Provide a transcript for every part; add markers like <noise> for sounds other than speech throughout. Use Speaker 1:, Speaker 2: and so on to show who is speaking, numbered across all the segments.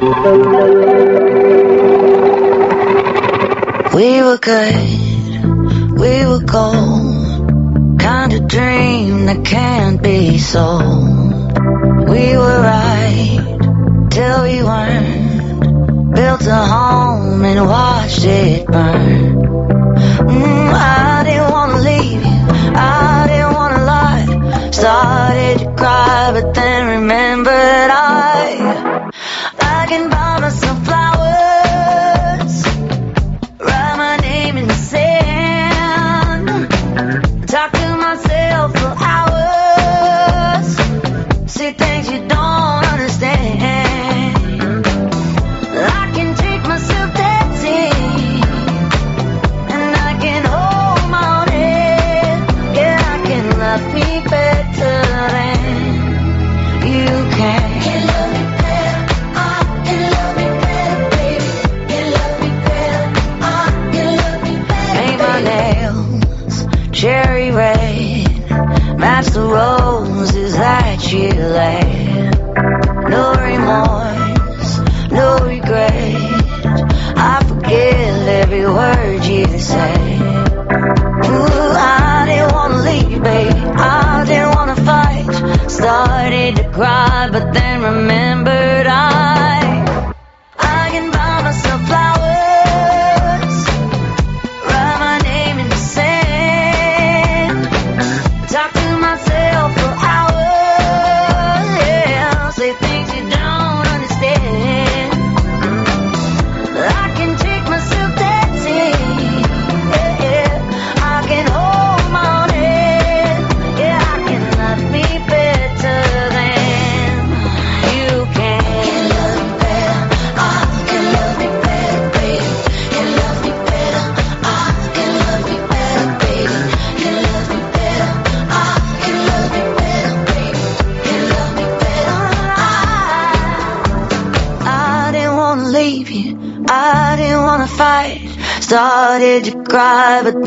Speaker 1: We were good, we were gold. Kind of dream that can't be sold. We were right till we weren't. Built a home and watched it burn. Mm, I didn't wanna leave you, I didn't wanna lie. Started to cry, but then remembered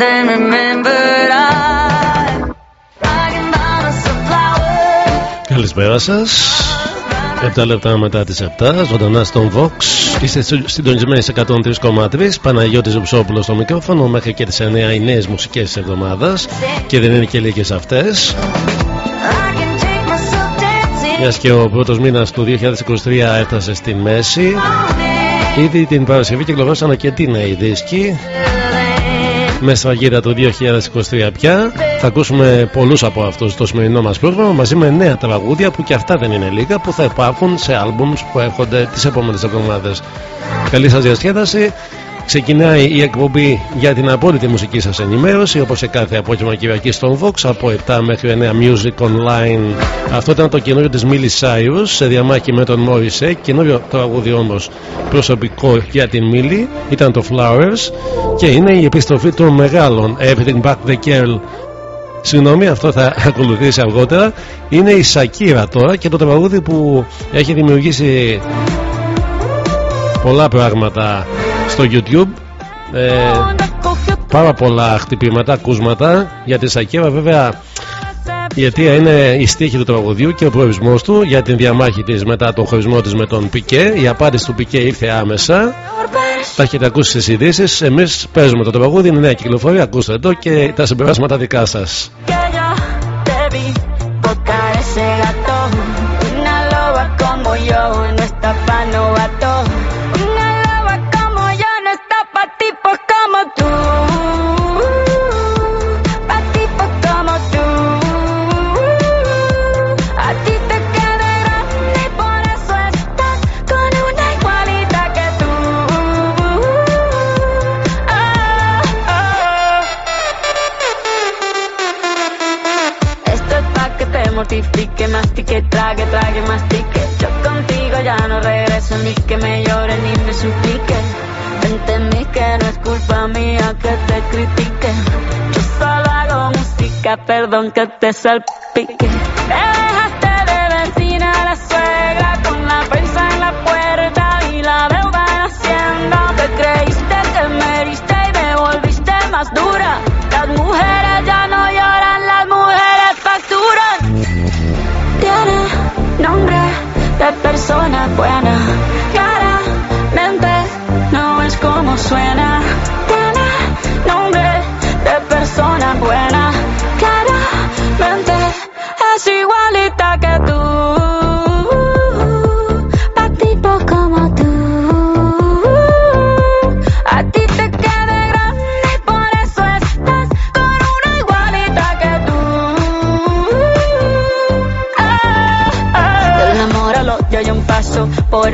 Speaker 1: then remembered I. I can buy myself flowers.
Speaker 2: Καλησπέρα σας. 7 λεπτά μετά τις 7, ζωντανά στον Vox. Είστε συντονισμένοι σε 103,3. Παναγιώτης Ζουψόπουλος στο μικρόφωνο. Μέχρι και τις 9 οι νέες μουσικές της εβδομάδας. Και δεν είναι και λίγες αυτές.
Speaker 1: I can take myself dancing.
Speaker 2: Μιας και ο πρώτος μήνας του 2023 έφτασε στη μέση. Ήδη την Παρασκευή κυκλοφόρησαν αρκετοί νέοι δίσκοι. Με σφαγίδα του 2023 πια. Θα ακούσουμε πολλούς από αυτούς στο σημερινό μας πρόγραμμα μαζί με νέα τραγούδια που και αυτά δεν είναι λίγα που θα υπάρχουν σε άλμπουμς που έρχονται τις επόμενες εβδομάδες. Καλή σας διασκέδαση. Ξεκινάει η εκπομπή για την απόλυτη μουσική σας ενημέρωση όπως σε κάθε απόγευμα Κυριακή στον Vox από 7 μέχρι 9 Music Online. Αυτό ήταν το καινούριο της Miley Cyrus σε διαμάχη με τον Morrissey. Καινούριο τραγούδι όμως προσωπικό για την Miley ήταν το Flowers και είναι η επιστροφή των μεγάλων Everything But The Girl Συγγνώμη, αυτό θα <laughs> ακολουθήσει αργότερα. Είναι η Σακύρα τώρα και το τραγούδι που έχει δημιουργήσει πολλά πράγματα στο YouTube. Ε, πάρα πολλά χτυπήματα, ακούσματα για τη Σακύρα βέβαια η αιτία είναι η στίχη του τραγουδιού και ο προορισμός του για την διαμάχη της μετά τον χωρισμό της με τον Πικέ. Η απάντηση του Πικέ ήρθε άμεσα. Τα έχετε ακούσει στις ειδήσεις. Εμείς παίζουμε το τραγούδι, είναι νέα κυκλοφορία. Ακούστε το και τα συμπεράσματα δικά
Speaker 3: σας. Mastique, trague, trague, mastique. Yo contigo ya no regreso, ni que me llore, ni me suplique. Entendí que no es culpa mía que te critique. Yo solo hago música, perdón que te salpique. Te dejaste persona buena,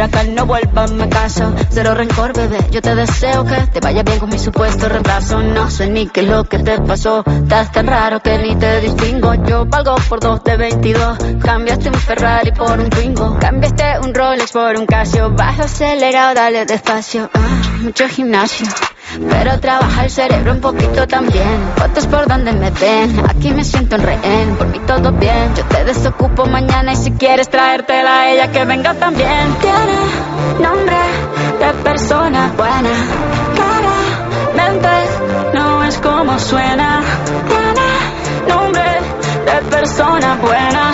Speaker 3: acá no vuelvas, me caso. Cero rencor, bebé. Yo te deseo que te vaya bien con mi supuesto reemplazo. No sé ni qué es lo que te pasó. Estás tan raro que ni te distingo. Yo valgo por dos de 22. Cambiaste un Ferrari por un Twingo. Cambiaste un Rolex por un Casio. Bajo acelerado, dale despacio. Ah, mucho gimnasio. Pero trabaja el cerebro un poquito también. Fotos por donde me ven, aquí me siento en rehén. Por mí todo bien, yo te desocupo mañana. Y si quieres traértela a ella, que venga también. Tiene nombre de persona buena. Claramente no es como suena. Tiene nombre de persona buena.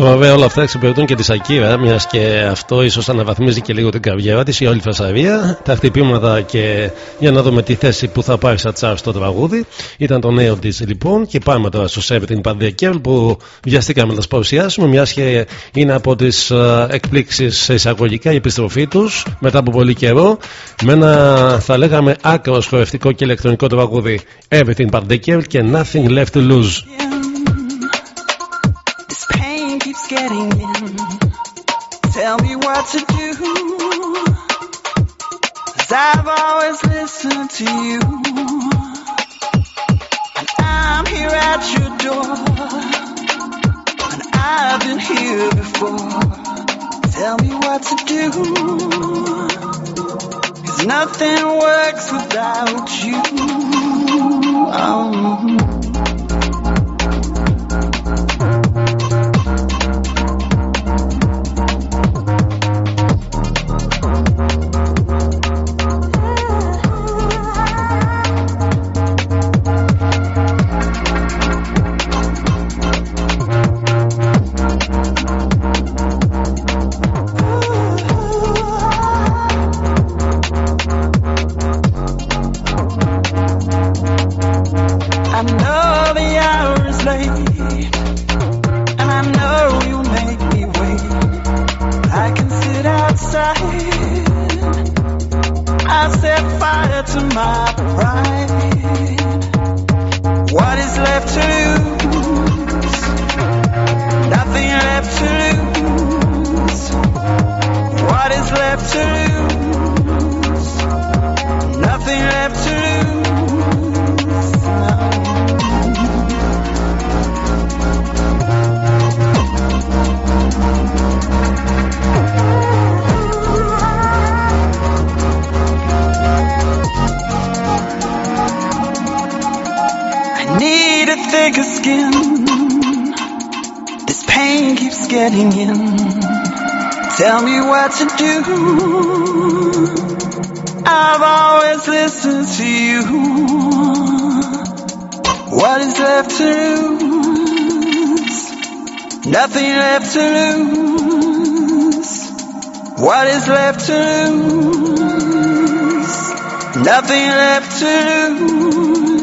Speaker 4: Βέβαια όλα αυτά εξυπηρετούν και τη Σακύρα, μιας και αυτό ίσως αναβαθμίζει και λίγο την καριέρα της, η όλη φασαρία. Τα χτυπήματα και για να δούμε τη θέση που θα πάρει στα τσάρς στο τραγούδι. Ήταν το νέο της λοιπόν και πάμε τώρα στο Σέβιτιν Πανδιακέρ που βιαστήκαμε να τα παρουσιάσουμε, μιας και είναι από τις ε, εκπλήξεις εισαγωγικά η επιστροφή τους μετά από πολύ καιρό με ένα θα λέγαμε άκρο χορευτικό και ηλεκτρονικό τραγούδι Everything But και Nothing Left to Lose. Tell me what to do. Cause I've always listened to you. And I'm here at your door. And I've been here before. Tell me what to do. Cause nothing works without you. Oh.
Speaker 2: left
Speaker 4: to lose? What is left to lose? Nothing left to lose.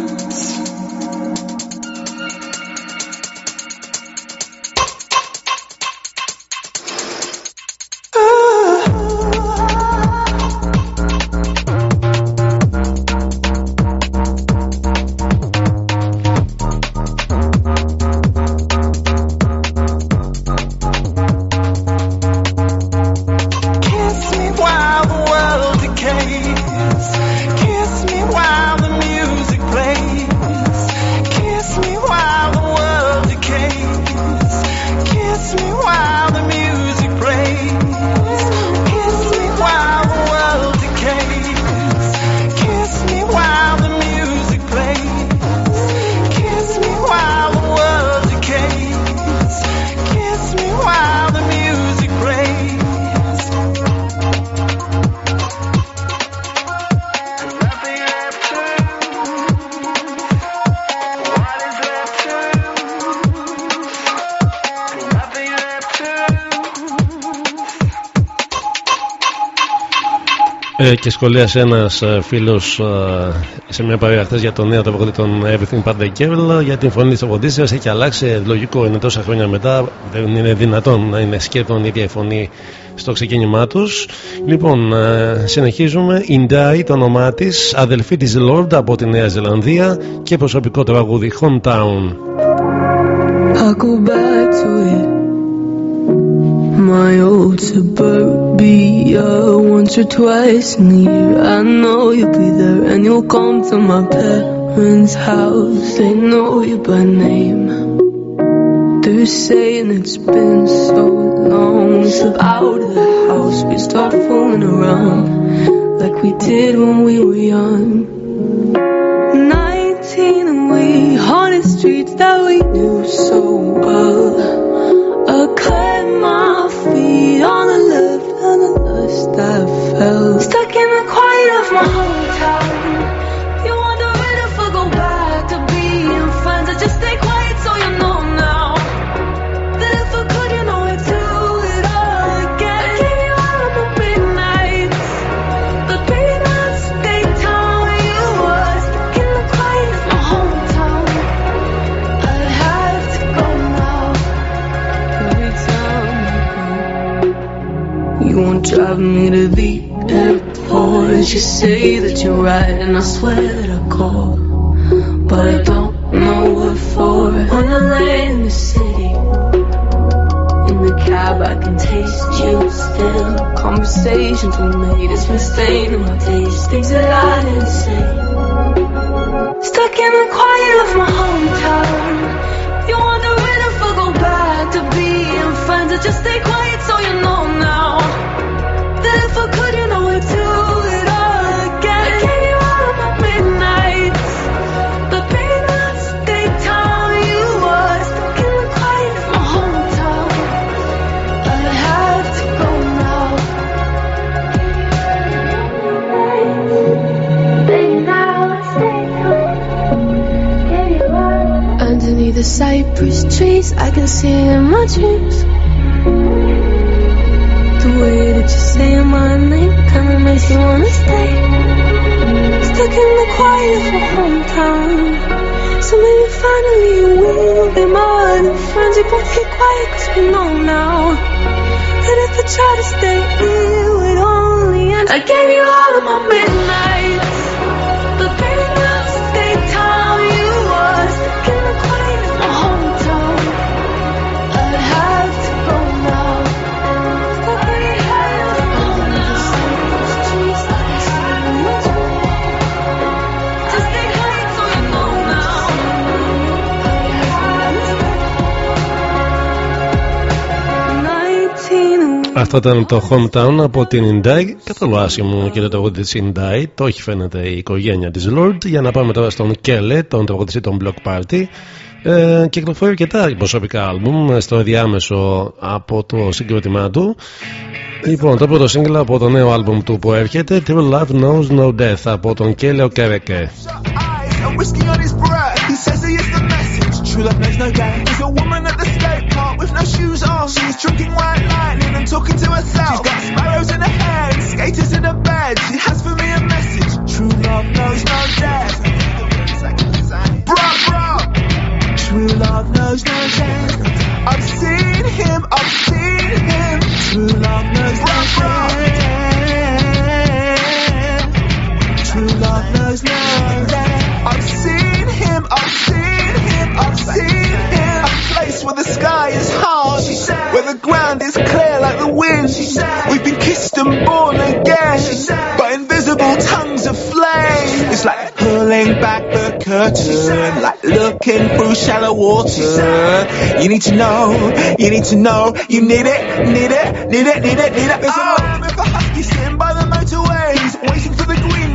Speaker 2: Και σχολίασε ένας ε, φίλος ε, σε μια παρέα χθες για το νέο τραγούδι των Everything But The Girl για την φωνή της Οδύσσια. Έχει αλλάξει. Λογικό είναι τόσα χρόνια μετά. Δεν είναι δυνατόν να είναι σχεδόν η ίδια η φωνή στο ξεκίνημά τους. Λοιπόν, συνεχίζουμε. Indai το όνομά της, αδελφή της Lord από τη Νέα Ζηλανδία και προσωπικό τραγούδι Hometown.
Speaker 5: I go back to it. My old suburbia once or twice in a year. I know you'll be there and you'll come to my parents' house. They know you by name. They're saying it's been so long. We step out of the house, we start fooling around like we did when we were young. Nineteen and we haunted streets that we knew so well. I cut feet on the left and the lust I felt. Stuck in the drive me to the airport. You say that you're right, and I swear that I call, but I don't know what for. When I land in the city, in the cab, I can taste you still. Conversations we made, it's been staining my days. Things that I didn't say. Stuck in the quiet of my hometown. You wondering if I go back to being friends or just stay quiet so you know now. Cypress trees, I can see in my dreams. Say my name kinda makes me wanna stay. Stuck in the quiet of my hometown. So maybe finally you will be my other friends. We both get quiet cause we know now. That if I try to stay, it would only end. I gave you all of my midnights.
Speaker 2: Αυτό ήταν το hometown από την Indai. Καθόλου άσχημο και το τραγούδι της Indai. Το έχει φαίνεται η οικογένεια της Lord. Για να πάμε τώρα στον Κέλε, τον τραγουδιστή των Block Party. Ε, κυκλοφορεί αρκετά προσωπικά άλμπουμ στο διάμεσο από το συγκρότημά του. Λοιπόν, το πρώτο σύγκλα από το νέο άλμπουμ του που έρχεται True Love Knows No Death από τον Κέλεο Κέρεκε.
Speaker 6: True love knows no game. There's a woman at the skate park with no shoes on. She's drinking white lightning and talking to herself. She's got sparrows in her hair and skaters in her bed. She has for me a message. True love knows no death. Bruh, bruh. True love knows no death. I've seen him, I've seen him. True love knows no death. I've seen. A place where the sky is hard, where the ground is clear like the wind. We've been kissed and born again. By invisible tongues of flame. It's like pulling back the curtain, like looking through shallow water. You need to know, you need to know, you need it, need it, need it, need it, need it. There's a oh! man with a husky sitting by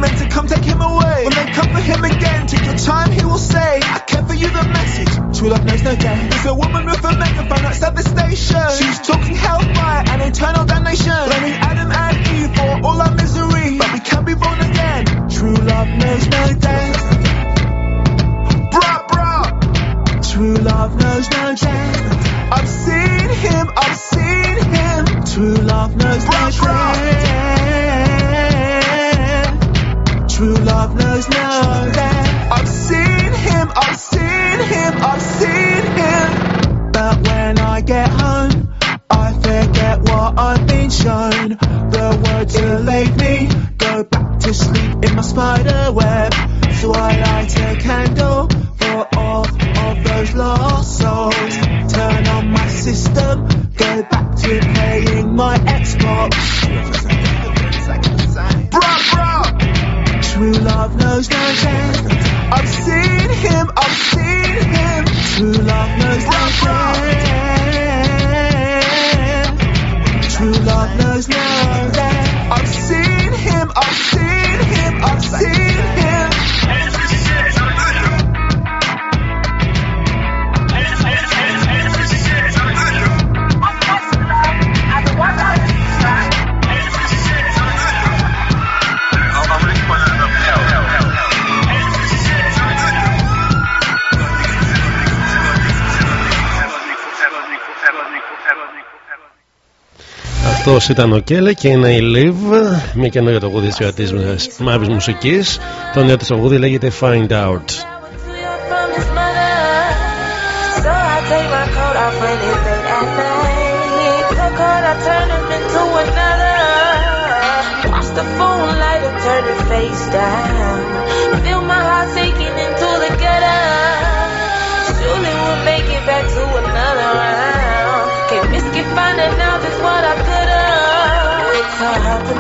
Speaker 6: men to come take him away. When they come for him again, take your time, he will say, I care for you the message. True love knows no day. There's a woman with a megaphone outside the station. She's talking hellfire and eternal damnation. Blaming Adam and Eve for all our misery. But we can be born again. True love knows no day. Bruh, bruh. True love knows no day. I've seen him, I've seen him. True love knows no day. Now that I've seen him, I've seen him, I've seen him. But when I get home, I forget what I've been shown. The words elate me, go back to sleep in my spider web. So I light a candle for all of those lost souls. Turn on my system, go back to playing my Xbox. True love knows no shame. I've seen him, I've seen him. True love knows no shame. True love knows no shame. I've seen him, I've seen him, I've seen
Speaker 2: Αυτός ήταν ο Κέλε και είναι η Live, μια καινούργια τραγουδίστρια της μαύρη μουσικής. Το νέο της τραγούδι λέγεται Find Out.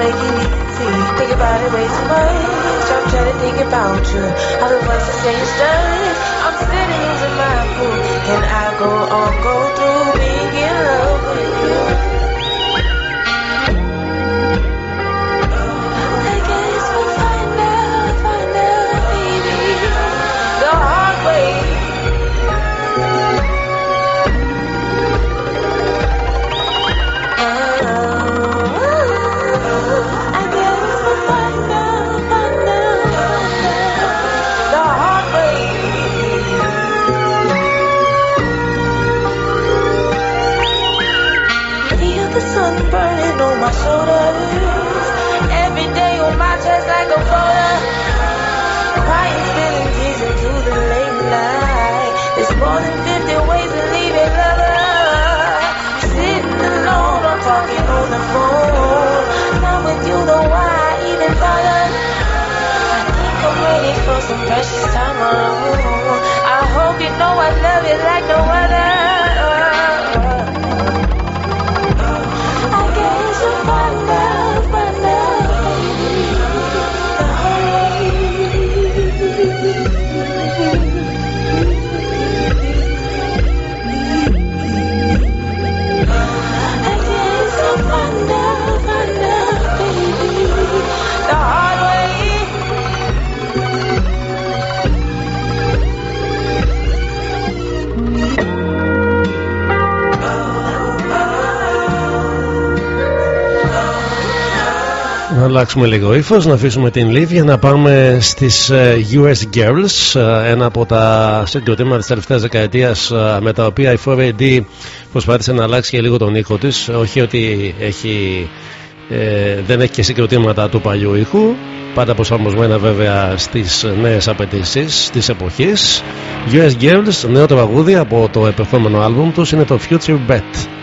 Speaker 7: Make it easy. Think about it way too much. I'm trying to think about you. All the voices saying stirred. I'm steady losing my cool. Can I go on, go through being in love with you? Every day on my chest like a into the late night. There's more than 50 ways to leave it, lover. Sitting alone, talking on the phone. Not with you, why even bother? I think I'm for some precious time alone. I hope you know I love you like no other.
Speaker 2: Να αλλάξουμε λίγο ύφος, να αφήσουμε την Liv για να πάμε στις US Girls, ε, ένα από τα συγκροτήματα της τελευταίας δεκαετίας ε, με τα οποία η 4AD προσπάθησε να αλλάξει και λίγο τον ήχο της. Όχι ότι έχει, ε, δεν έχει και συγκροτήματα του παλιού ήχου, πάντα προσαρμοσμένα βέβαια στις νέες απαιτήσεις της εποχής. US Girls, νέο τραγούδι από το επερχόμενο άλμπουμ τους είναι το Future Bet.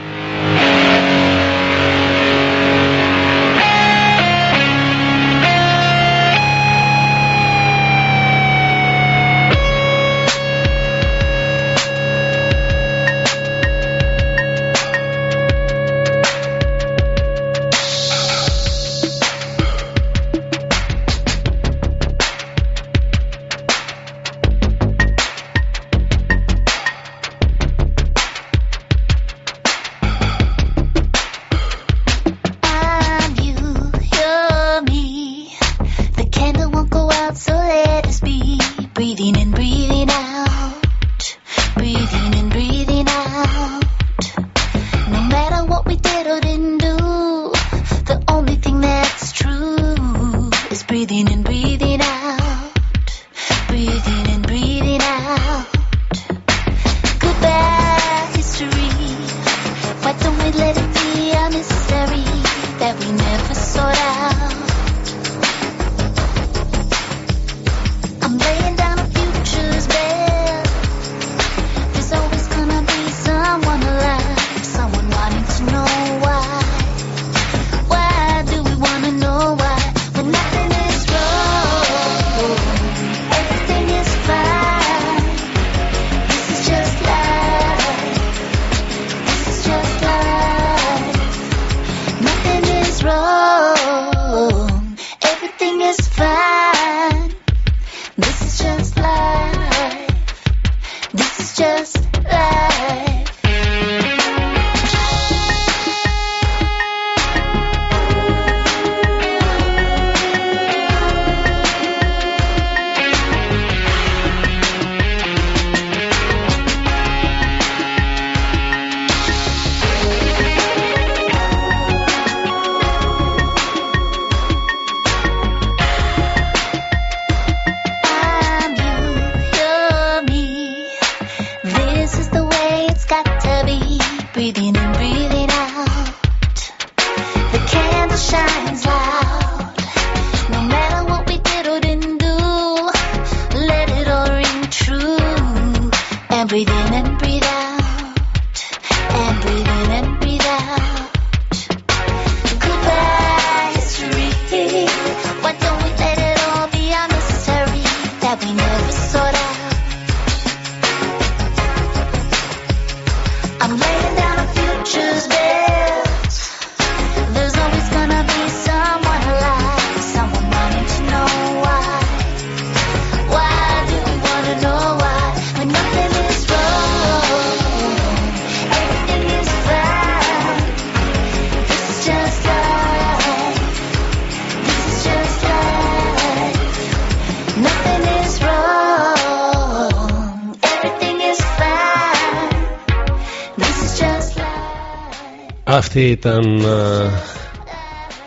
Speaker 5: Αυτή ήταν. Ε,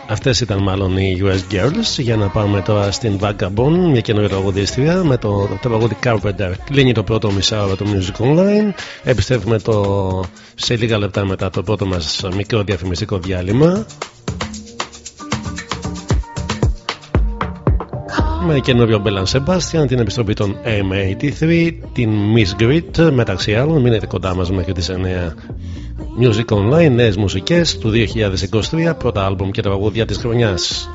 Speaker 5: αυτές ήταν μάλλον οι US Girls για να πάμε τώρα στην Vagabond μια καινούργια τραγουδίστρια με το, το τραγούδι Carpenter κλείνει το πρώτο μισάωρο του Music Online επιστρέφουμε το, σε λίγα λεπτά μετά το πρώτο μας μικρό διαφημιστικό διάλειμμα με καινούριο Μπέλαν Σεμπάστιαν, την επιστροφή των M83, την Miss Grit μεταξύ άλλων. Μείνετε κοντά μας μέχρι τις 9 Music Online, νέες μουσικές του 2023, πρώτα άλμπουμ και τραγούδια της χρονιάς.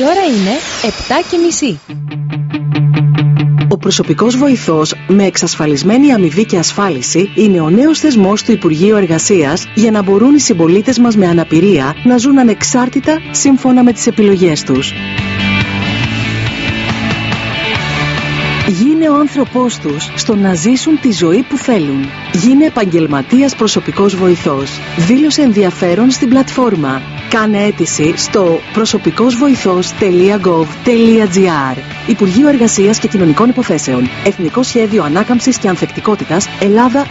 Speaker 8: Η ώρα είναι 7 και μισή.
Speaker 9: Ο προσωπικός βοηθός με εξασφαλισμένη αμοιβή και ασφάλιση είναι ο νέος θεσμός του Υπουργείου Εργασίας για να μπορούν οι συμπολίτες μας με αναπηρία να ζουν ανεξάρτητα σύμφωνα με τις επιλογές τους. Γίνε ο άνθρωπός τους στο να ζήσουν τη ζωή που θέλουν. Γίνε επαγγελματίας προσωπικός βοηθός. Δήλωσε ενδιαφέρον στην πλατφόρμα. Κάνε αίτηση στο προσωπικόςβοηθός.gov.gr Υπουργείο Εργασίας και Κοινωνικών Υποθέσεων. Εθνικό Σχέδιο Ανάκαμψης και Ανθεκτικότητας Ελλάδα 2.0.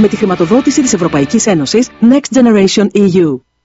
Speaker 9: Με τη χρηματοδότηση της Ευρωπαϊκής Ένωσης Next Generation E EU.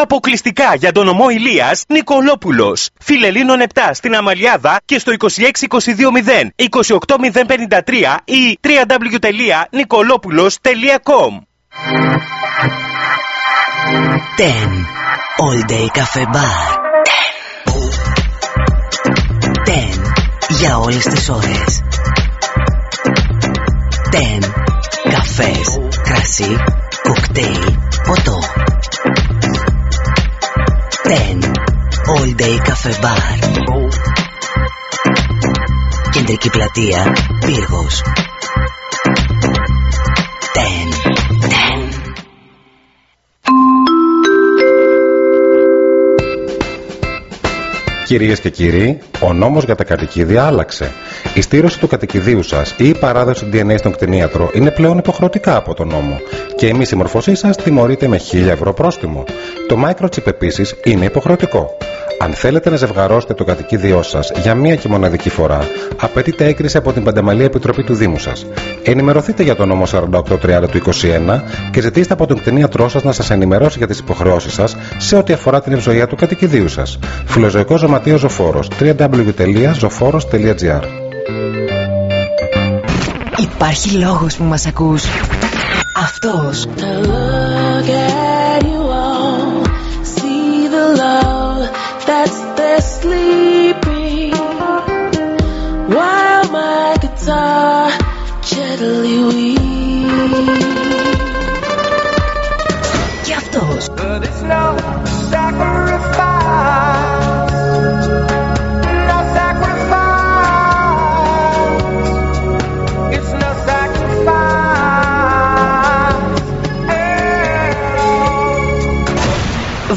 Speaker 10: Αποκλειστικά για τον ομό Ηλίας Νικολόπουλος. Φιλελίνων 7 στην Αμαλιάδα και στο 26220 28053 ή www.nicolopoulos.com
Speaker 11: 10 All Day Cafe Bar. 10 για όλες τις ώρες. 10 Καφές, κρασί, κοκτέιλ, ποτό 10. All Day Bar. Κεντρική πλατεία, Πύργος.
Speaker 12: Κυρίες και κύριοι, ο νόμος για τα κατοικίδια άλλαξε. Η στήρωση του κατοικιδίου σας ή η παράδοση του DNA στον κτηνίατρο είναι πλέον υποχρεωτικά από τον νόμο
Speaker 10: και η μη συμμορφωσή σας τιμωρείται με 1000 ευρώ πρόστιμο. Το microchip επίσης είναι υποχρεωτικό. Αν θέλετε να ζευγαρώσετε το κατοικίδιό σας για μία και μοναδική φορά, απαιτείται έγκριση από την Πανταμαλή Επιτροπή του Δήμου σας. Ενημερωθείτε για το νόμο 4830 του 21 και ζητήστε από τον κτηνίατρό σας να σας ενημερώσει για τις υποχρεώσεις σας σε ό,τι αφορά την ευζοία του κατοικιδίου σας. Φιλοζωικός ζωματίος Ζωφόρος www.zoforos.gr
Speaker 13: Υπάρχει λόγος που μας ακούς. αυτός.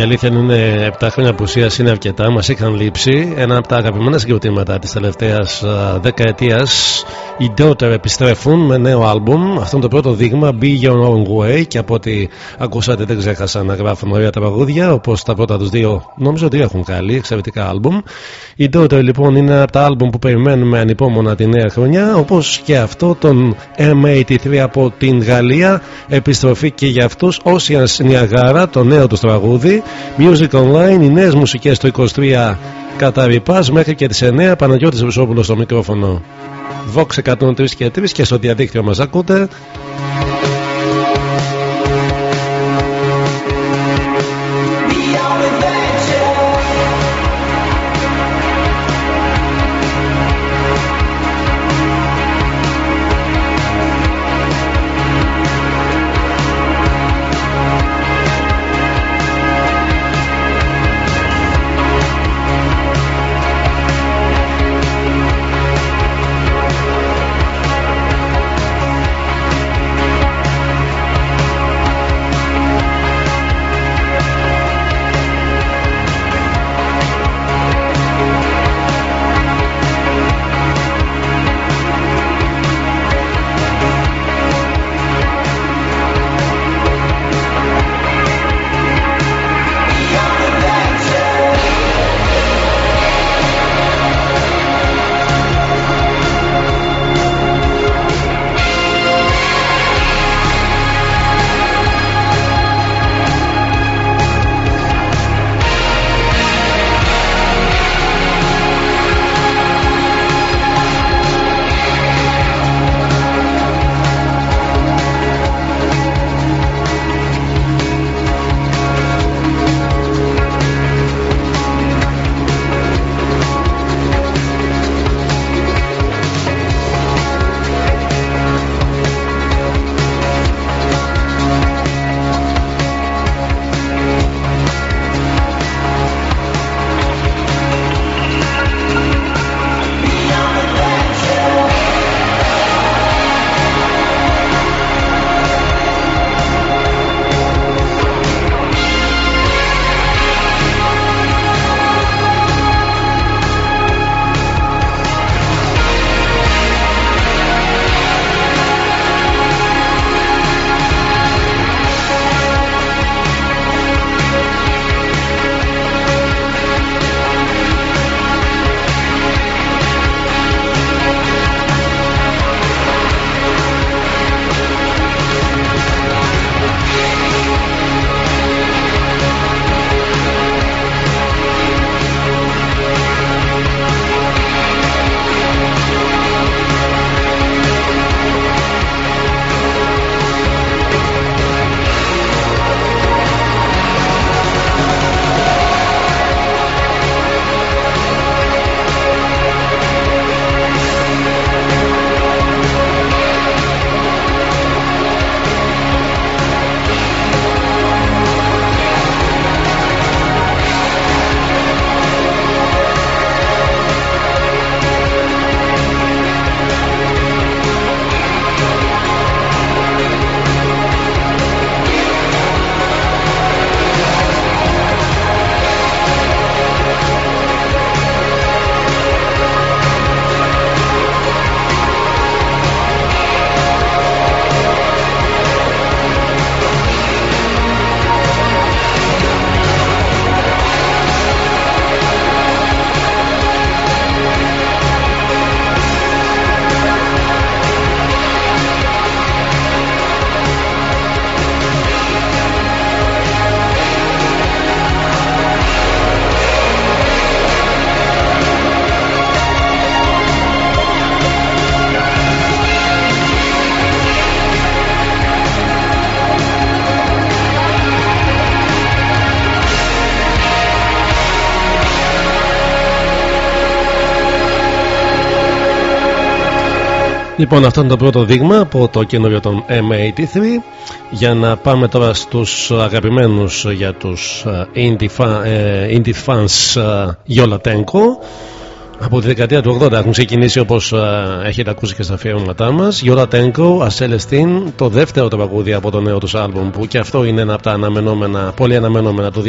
Speaker 2: Αλήθεια είναι 7 χρόνια απουσίας είναι αρκετά, μας είχαν λείψει. Ένα από τα αγαπημένα συγκροτήματα της τελευταίας δεκαετίας. Οι Daughter επιστρέφουν με νέο άλμπουμ. Αυτό είναι το πρώτο δείγμα, Be Your Own Way. Και από ό,τι ακούσατε, δεν ξέχασαν να γράφουν ωραία τα παγούδια. Όπως τα πρώτα τους δύο, νομίζω ότι έχουν καλή, εξαιρετικά άλμπουμ. Η Daughter λοιπόν είναι από τα άλμπουμ που περιμένουμε ανυπόμονα τη νέα χρονιά. Όπως και αυτό τον M83 από την Γαλλία. Επιστροφή και για αυτούς. Oceans Niagara, το νέο τους τραγούδι. Music Online, οι νέες μουσικές το 23 κατά μέχρι και τις 9. Παναγιώτης Βουσόπουλος στο μικρόφωνο. Vox 103 και 3 και στο διαδίκτυο μας ακούτε. Λοιπόν, αυτό είναι το πρώτο δείγμα από το καινούριο των M83 για να πάμε τώρα στους αγαπημένους για τους ε, indie, fan, ε, indie fans Γιόλα ε,
Speaker 14: από τη δεκαετία του 80 έχουν ξεκινήσει όπως έχετε ακούσει και στα αφιέρωματά μας. Γιώργα Τέγκο, Ασέλεστιν, το δεύτερο τραγούδι από το νέο τους άλμπουμ που και αυτό είναι ένα από τα αναμενόμενα, πολύ αναμενόμενα του 2023.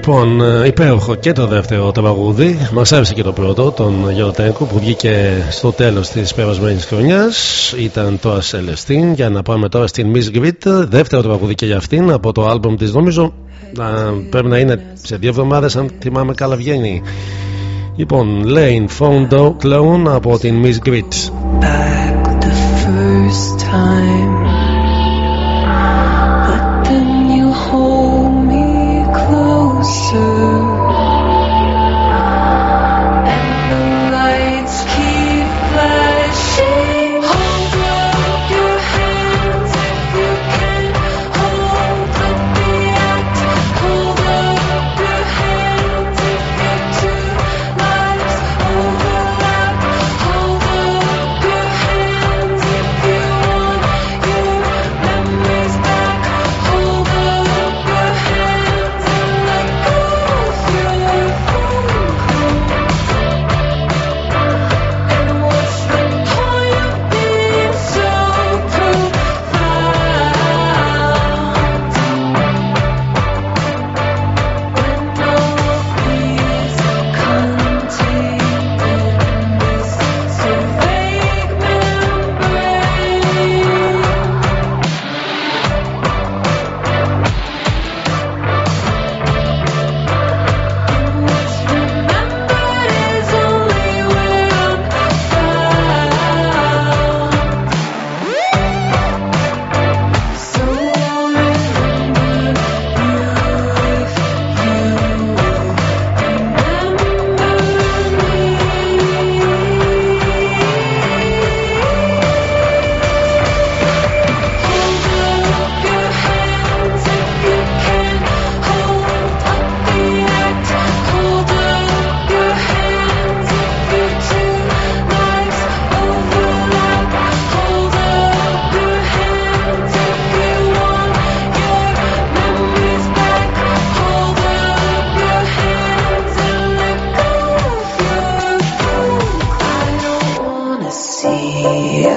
Speaker 14: Λοιπόν, ε, υπέροχο και το δεύτερο τραγούδι. Μας άρεσε και το πρώτο, τον Γιώργο που βγήκε στο τέλος της περασμένης χρονιάς. Ήταν το Ασελεστίν. Για να πάμε τώρα στην Miss Grit. Δεύτερο τραγούδι και για αυτήν από το album της. Νομίζω πρέπει να είναι σε δύο εβδομάδες, αν θυμάμαι καλά, βγαίνει. Λοιπόν, Lane Fondo Clone από την Miss Grit.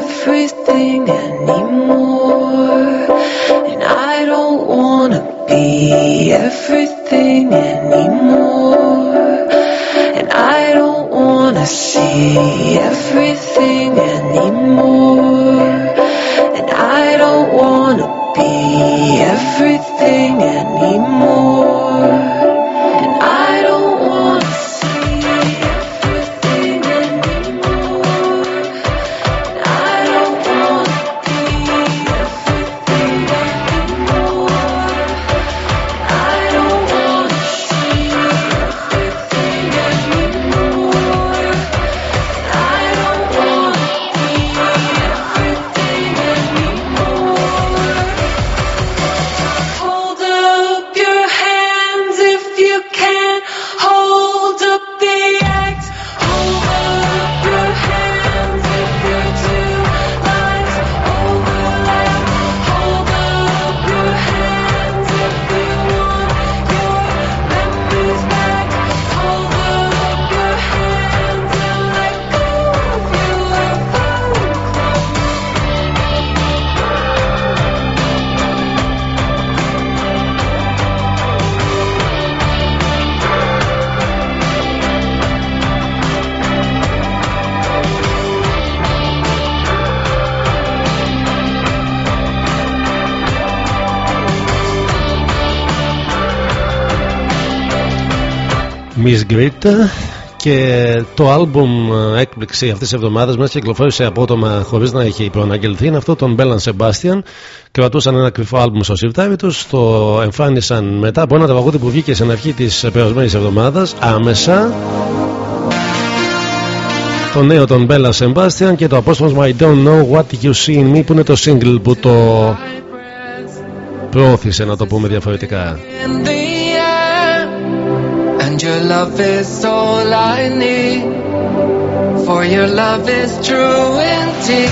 Speaker 15: Everything anymore. And I don't wanna be everything anymore. And I don't wanna see everything anymore.
Speaker 2: Miss Grit και το άλμπουμ ε, έκπληξη αυτής της εβδομάδας μας κυκλοφόρησε απότομα χωρίς να έχει προαναγγελθεί είναι αυτό τον Μπέλαν Σεμπάστιαν κρατούσαν ένα κρυφό άλμπουμ στο σιρτάρι τους το εμφάνισαν μετά από ένα τραγούδι που βγήκε στην αρχή της περασμένης εβδομάδας άμεσα το νέο των Bella Sebastian και το απόσπασμα I don't know what you see in me που είναι το single που το προώθησε να το πούμε διαφορετικά
Speaker 15: your love is all I need. For your love is true indeed.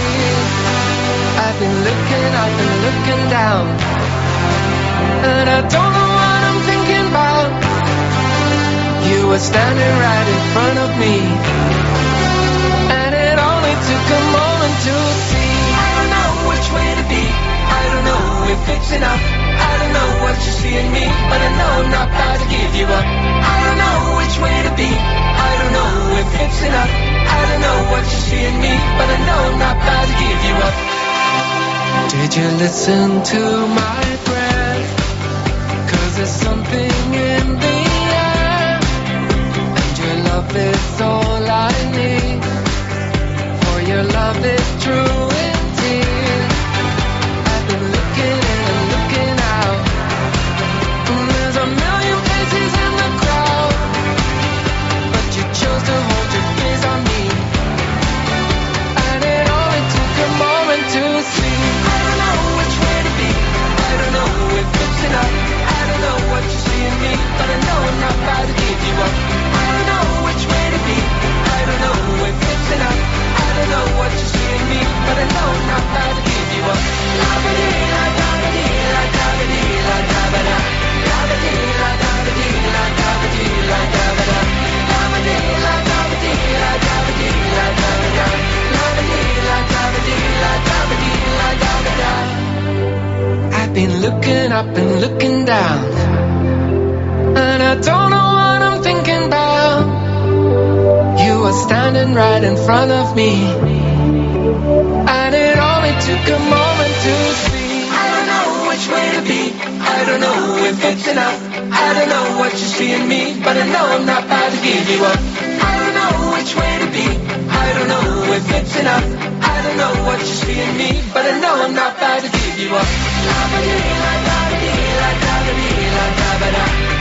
Speaker 15: I've been looking up and looking down, and I don't know what I'm thinking about. You were standing right in front of me, and it only took a moment to see. I don't know which way to be. I don't know if it's enough. I don't know what you see in me, but I know I'm not about to give you up. I don't know which way to be. I don't know if it's enough. I don't know what you see in me, but I know I'm not about to give you up. Did you listen to my breath? Cause there's something in the air, and your love is all I need. For your love is true I don't know which way to be. I don't know if it's enough. I don't know what you see in me, but I know I'm not about to give you up. La da da da da da da da da da da. La da da da da da da da da da da. La da da da da da da da da da da. La da da da da da da da da da. I've been looking up and looking down and I don't know what I'm thinking about. You were standing right in front of me, and it only took a moment to see. I don't know which way to be. I don't know if it's enough. I don't know what you see in me, but I know I'm not about to give you up. I don't know which way to be. I don't know if it's enough. I don't know what you see in me, but I know I'm not about to give you up. Which way to be. I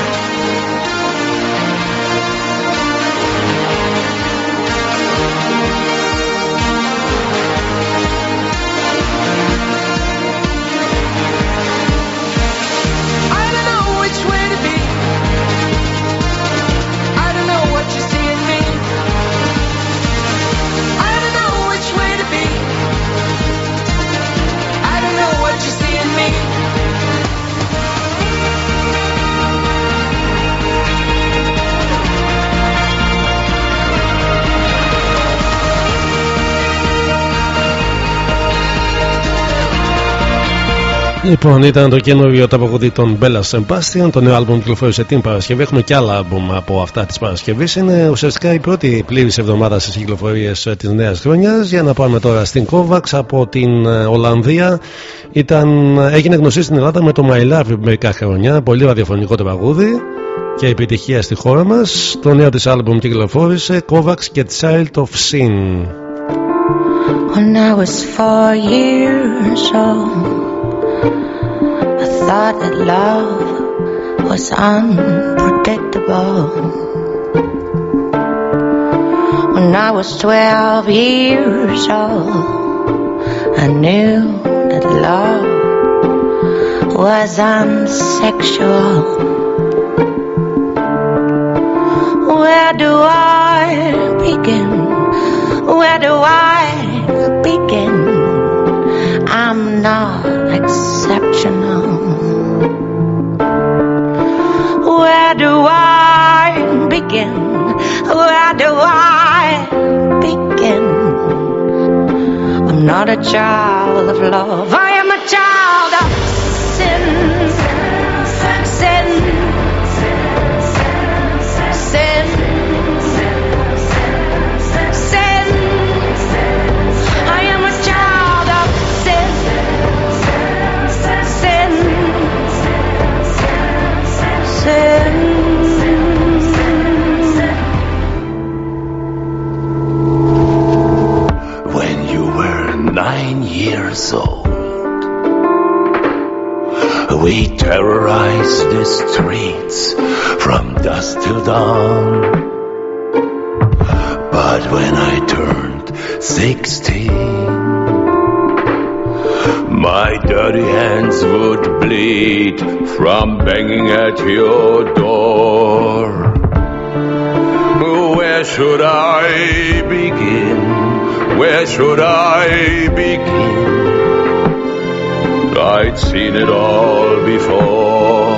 Speaker 15: what you see in me.
Speaker 2: Λοιπόν, ήταν το καινούριο τραγούδι των Bella Sebastian. Το νέο άλμπουμ κυκλοφόρησε την Παρασκευή. Έχουμε και άλλα άλμπουμ από αυτά της Παρασκευής. Είναι ουσιαστικά η πρώτη πλήρης εβδομάδα στις κυκλοφορίες της νέας χρονιάς. Για να πάμε τώρα στην Kovacs από την ε, Ολλανδία. Ήταν, έγινε γνωστή στην Ελλάδα με το My Love μερικά χρόνια. Πολύ ραδιοφωνικό τραγούδι και επιτυχία στη χώρα μας. Το νέο της άλμπουμ κυκλοφόρησε Kovacs και Child of Sin.
Speaker 16: When I was four years old I thought that love was unpredictable. When I was 12 years old, I knew that love was unsexual. Where do I begin? Where do I begin? I'm not exceptional. Do I begin? Where do I begin? I'm not a child of love. I am a child of sin. Sin. Sin. Sin. I am a child of sin. Sin. Sin.
Speaker 17: Nine years old. We terrorized the streets from dusk till dawn. But when I turned sixteen, my dirty hands would bleed from banging at your door. Where should I begin? Where should I begin? I'd seen it all before,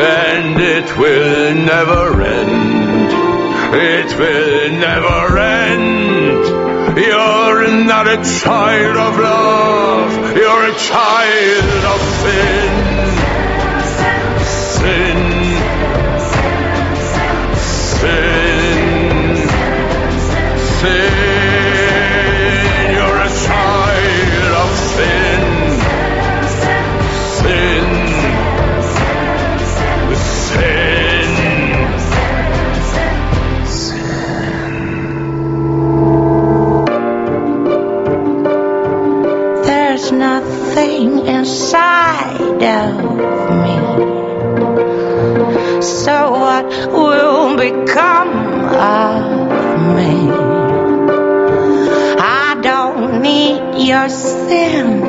Speaker 17: and it will never end. It will never end. You're not a child of love, you're a child of sin.
Speaker 16: understand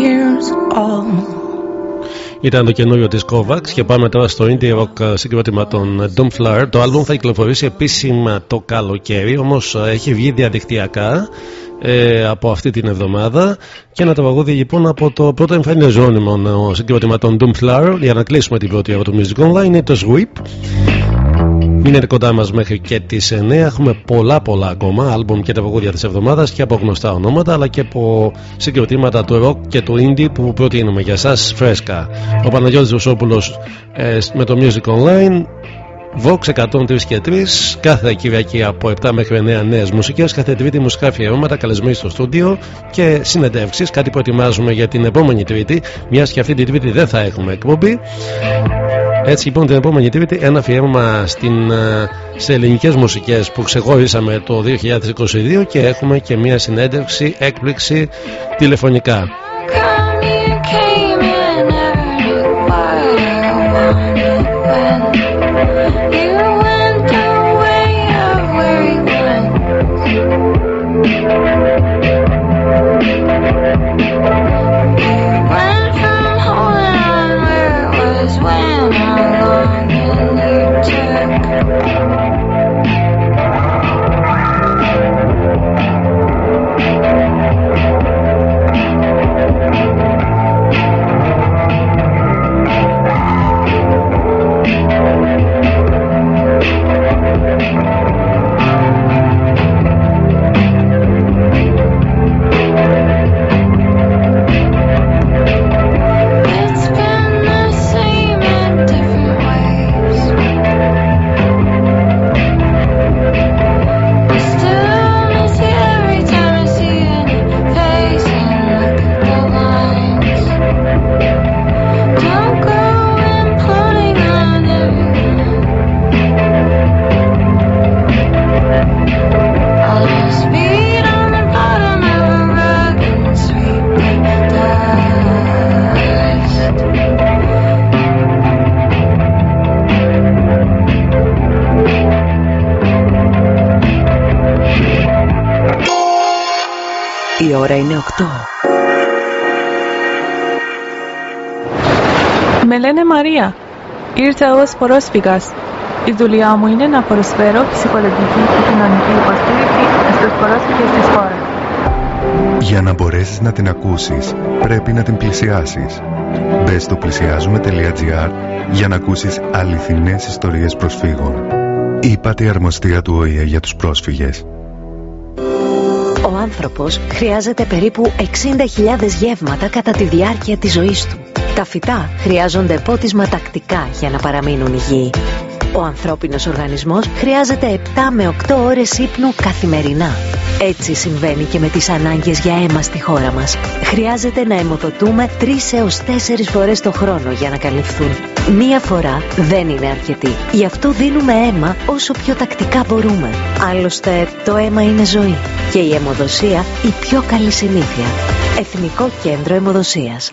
Speaker 16: years old.
Speaker 2: Ήταν το καινούριο της Kovacs και πάμε τώρα στο indie rock συγκρότημα των Doomflower. Το album θα κυκλοφορήσει επίσημα το καλοκαίρι, όμως ε, έχει βγει διαδικτυακά ε, από αυτή την εβδομάδα και ένα τραγούδι λοιπόν από το πρώτο εμφανιζόμενο συγκρότημα των Doomflower για να κλείσουμε την πρώτη ώρα του Music Online είναι το Sweep. Μείνετε κοντά μας μέχρι και τις 9 Έχουμε πολλά πολλά ακόμα άλμπομ και τα τραγούδια της εβδομάδας Και από γνωστά ονόματα Αλλά και από συγκροτήματα του rock και του indie Που προτείνουμε για σας φρέσκα. Ο Παναγιώτης Βουσόπουλος ε, με το Music Online Vox 103 και 3 κάθε Κυριακή από 7 μέχρι 9 νέες μουσικές. Κάθε Τρίτη μουσικά αφιερώματα καλεσμένοι στο στούντιο και συνεντεύξεις. Κάτι που ετοιμάζουμε για την επόμενη Τρίτη, μιας και αυτή την Τρίτη δεν θα έχουμε εκπομπή. Έτσι λοιπόν την επόμενη Τρίτη ένα αφιέρωμα στην, ε, σε ελληνικές μουσικές που ξεχώρισαμε το 2022 και έχουμε και μια συνέντευξη έκπληξη τηλεφωνικά.
Speaker 18: Με λένε Μαρία. Ήρθα ως πρόσφυγας. Η δουλειά μου είναι να προσφέρω ψυχολογική και κοινωνική υποστήριξη στους πρόσφυγες της χώρας.
Speaker 19: Για να μπορέσεις να την ακούσεις, πρέπει να την πλησιάσεις. Μπες στο πλησιάζουμε.gr για να ακούσεις αληθινές ιστορίες προσφύγων. Είπατε η αρμοστία του ΟΗΕ για τους πρόσφυγες.
Speaker 9: Ο άνθρωπος χρειάζεται περίπου 60.000 γεύματα κατά τη διάρκεια της ζωής του. Τα φυτά χρειάζονται πότισμα τακτικά για να παραμείνουν υγιεί. Ο ανθρώπινος οργανισμός χρειάζεται 7 με 8 ώρες ύπνου καθημερινά. Έτσι συμβαίνει και με τις ανάγκες για αίμα στη χώρα μας. Χρειάζεται να αιμοδοτούμε 3 έως 4 φορές το χρόνο για να καλυφθούν. Μία φορά δεν είναι αρκετή. Γι' αυτό δίνουμε αίμα όσο πιο τακτικά μπορούμε. Άλλωστε το αίμα είναι ζωή και η αιμοδοσία η πιο καλή συνήθεια. Εθνικό Κέντρο Αιμοδοσίας.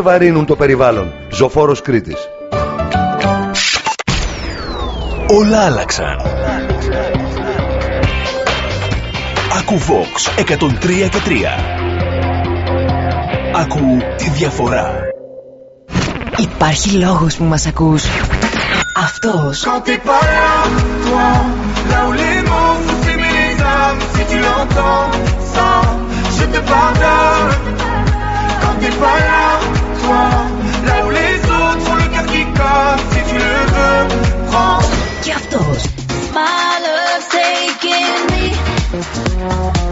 Speaker 20: επιβαρύνουν το περιβάλλον. Ζωφόρος Κρήτης.
Speaker 21: Όλα άλλαξαν. Ακού Vox 103 και 3. Ακού τη διαφορά.
Speaker 9: Υπάρχει λόγος που μας ακούς. Αυτός.
Speaker 6: Quand t'es pas là, toi, là où les mots font s'aimer les âmes, si tu l'entends, ça, je te pardonne. Quand t'es pas là, toi, là où les autres ont le cœur qui colle, si tu le veux, prends.
Speaker 9: Και αυτός.
Speaker 13: My love's taking me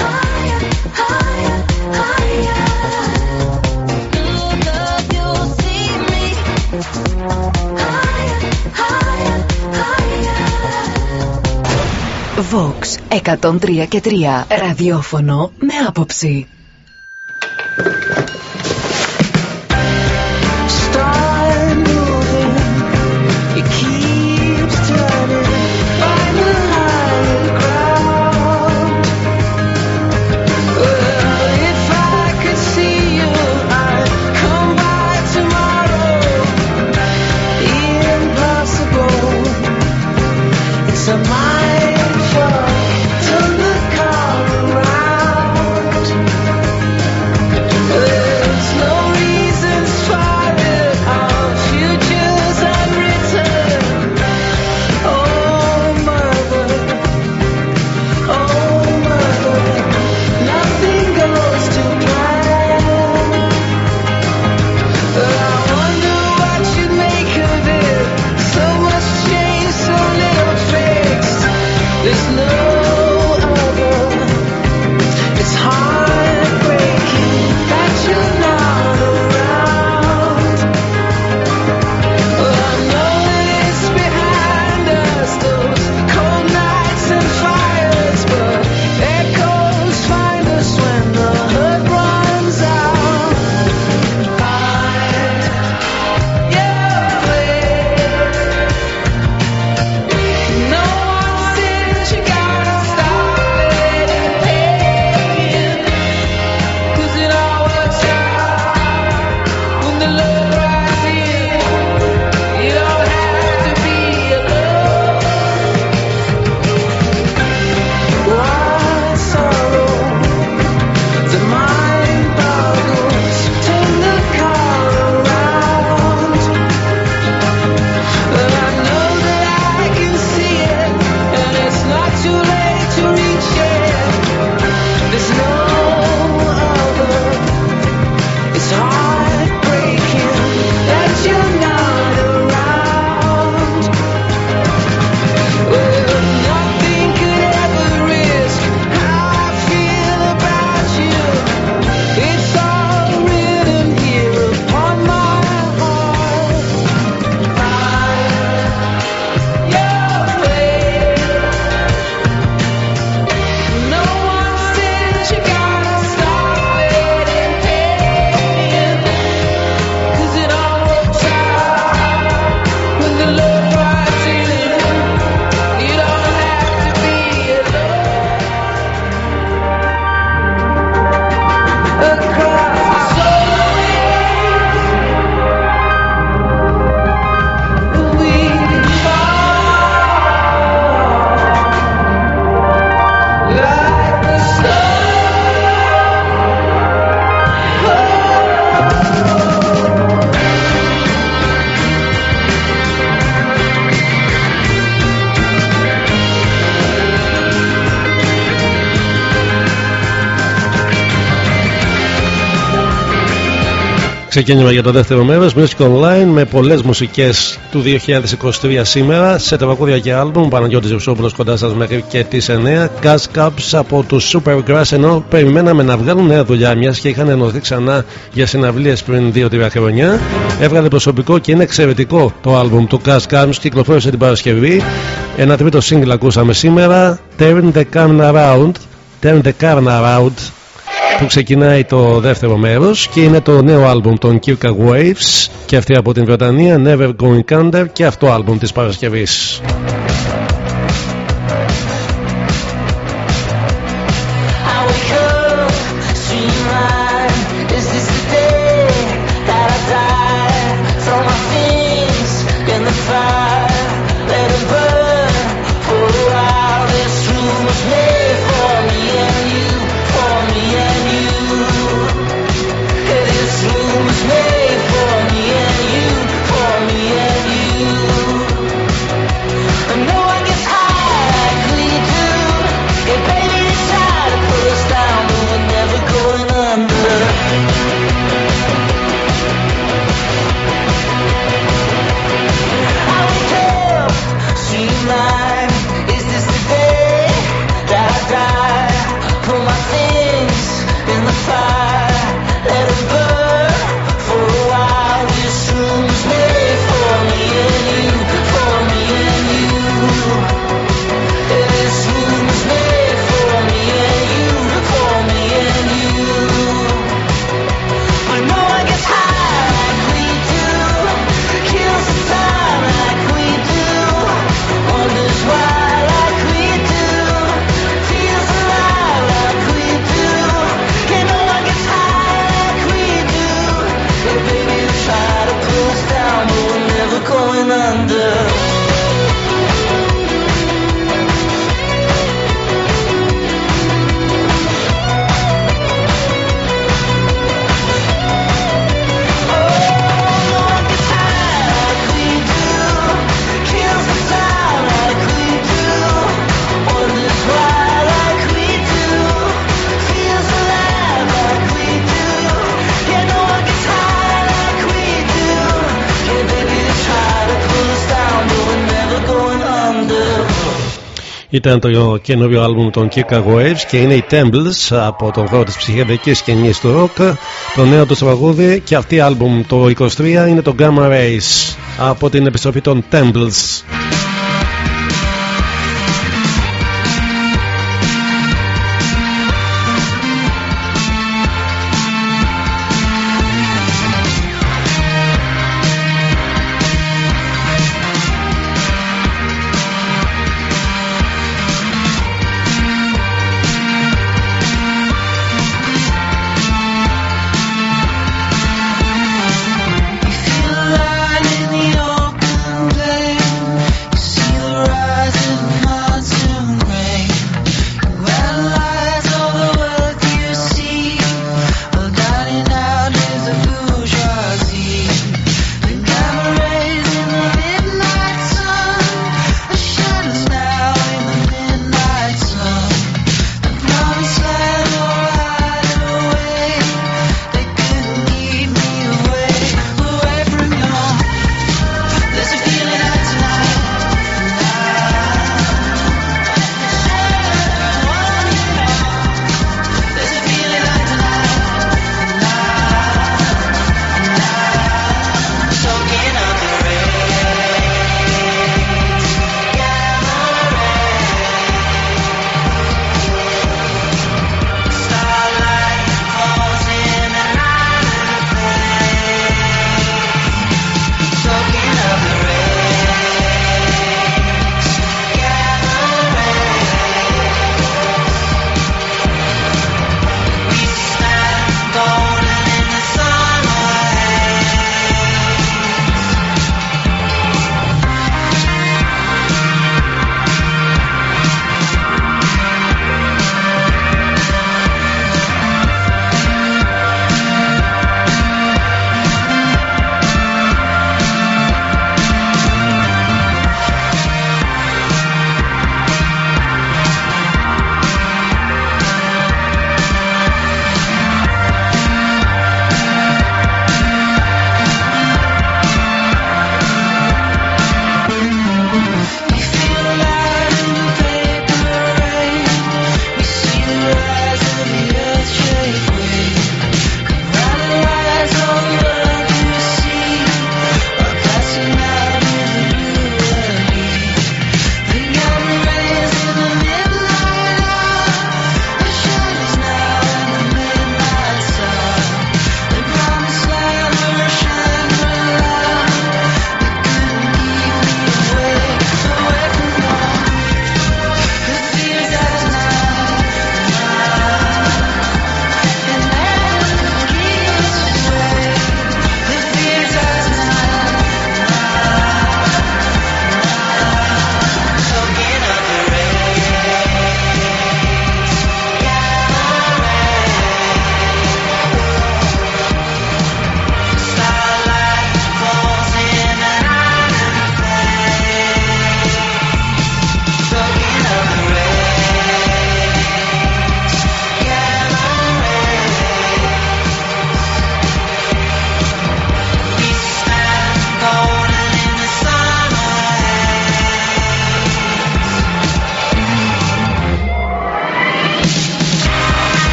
Speaker 13: higher, higher, higher. Look up, you'll see me higher, higher, higher.
Speaker 9: Vox 103 και 3. Ραδιόφωνο με άποψη.
Speaker 1: Ξεκίνημα για το δεύτερο μέρος Music Online με πολλές μουσικές του 2023 σήμερα σε τραγούδια και άλμπουμ. Παναγιώτης Ζευσόπουλο κοντά σας μέχρι και τις 9. Gas Cups από τους Supergrass ενώ περιμέναμε να βγάλουν νέα δουλειά μιας και είχαν ενωθεί ξανά για συναυλίες πριν 2-3 χρόνια. Έβγαλε προσωπικό και είναι εξαιρετικό το άλμπουμ του Gas Cups. Κυκλοφόρησε την Παρασκευή. Ένα τρίτο single ακούσαμε σήμερα. Turn the Car Around. Turn the Car Around που ξεκινάει το δεύτερο μέρος και είναι το νέο άλμπουμ των Kirka Waves και αυτή από την Βρετανία Never Going Under και αυτό άλμπουμ της Παρασκευής. Ήταν το καινούριο άλμπουμ των Chicago Waves και είναι οι Temples από τον χώρο της ψυχεδικής σκηνής του rock το νέο τους τραγούδι και αυτή άλμπουμ το 23 είναι το Gamma Race από την επιστροφή των Temples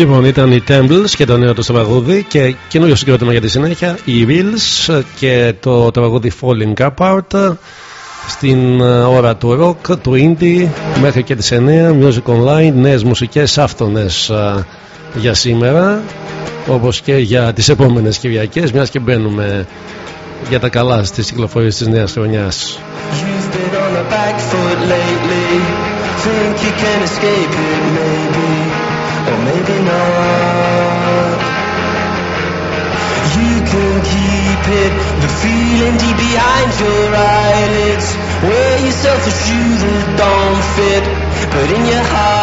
Speaker 4: Λοιπόν, ήταν οι Temples και το νέο τους τραγούδι και καινούριο συγκρότημα για τη συνέχεια, οι Wheels και το τραγούδι Falling Apart στην ε, ώρα του rock, του indie μέχρι και τις 9 Music Online, νέες μουσικές άφθονες ε, για σήμερα όπως και για τις επόμενες Κυριακές μιας και μπαίνουμε για τα καλά στις κυκλοφορίες της νέας χρονιάς or maybe not. You can keep it, the feeling deep behind your eyelids. Wear yourself a shoe that don't fit, but in your heart,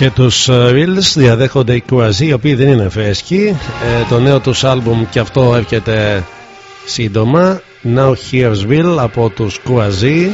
Speaker 4: Και τους ε, Reels διαδέχονται οι Κουαζί οι οποίοι δεν είναι φρέσκοι. Ε, Το νέο τους άλμπουμ και αυτό έρχεται σύντομα. Now Here's Will από τους Κουαζί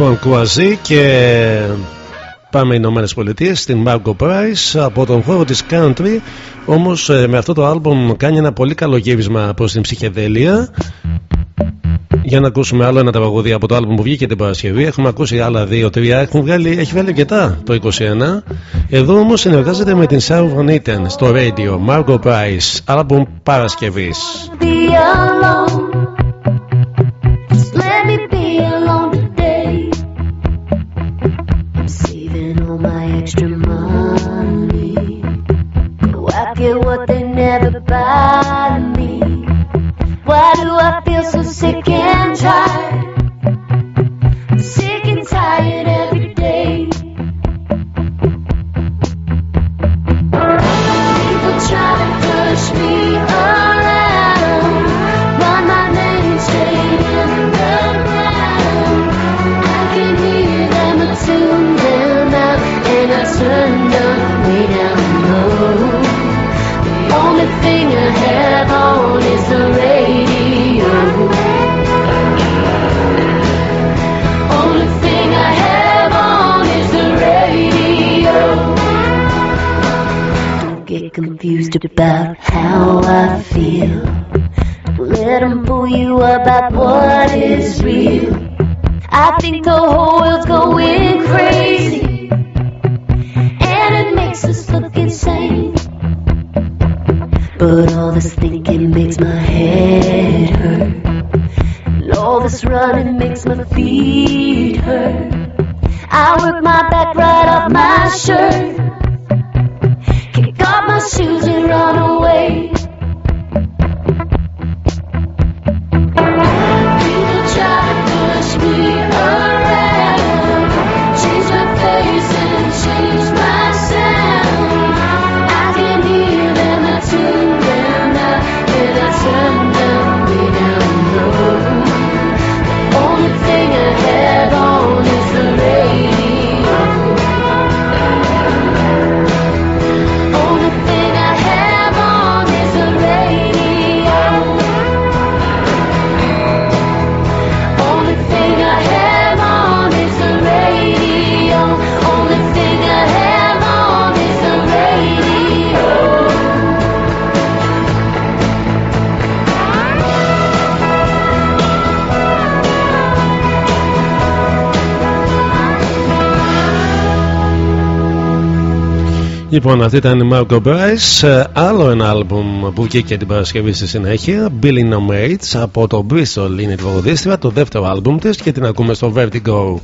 Speaker 2: Λοιπόν, Κουαζί και πάμε οι Ηνωμένες Πολιτείες στην Margo Price από τον χώρο της country. Όμως ε, με αυτό το album κάνει ένα πολύ καλό γύρισμα προς την ψυχεδέλεια. Για να ακούσουμε άλλο ένα τραγούδι από το album που βγήκε την Παρασκευή. Έχουμε ακούσει άλλα δύο-τρία. Έχουν βγάλει, έχει βγάλει αρκετά το 21. Εδώ όμως συνεργάζεται με την Sarah Von Eaton στο radio Margo Price, album
Speaker 16: Παρασκευής.
Speaker 2: Λοιπόν, αυτή ήταν η Marco Bryce. Ε, άλλο ένα άλμπουμ που βγήκε την Παρασκευή στη συνέχεια. Billy No από το Bristol είναι τη το δεύτερο άλμπουμ της και την ακούμε στο Vertigo.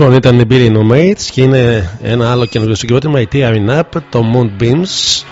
Speaker 6: Λοιπόν, ήταν η Billy No Mates και είναι ένα άλλο καινούριο συγκρότημα, η Tearing Up, το Moonbeams.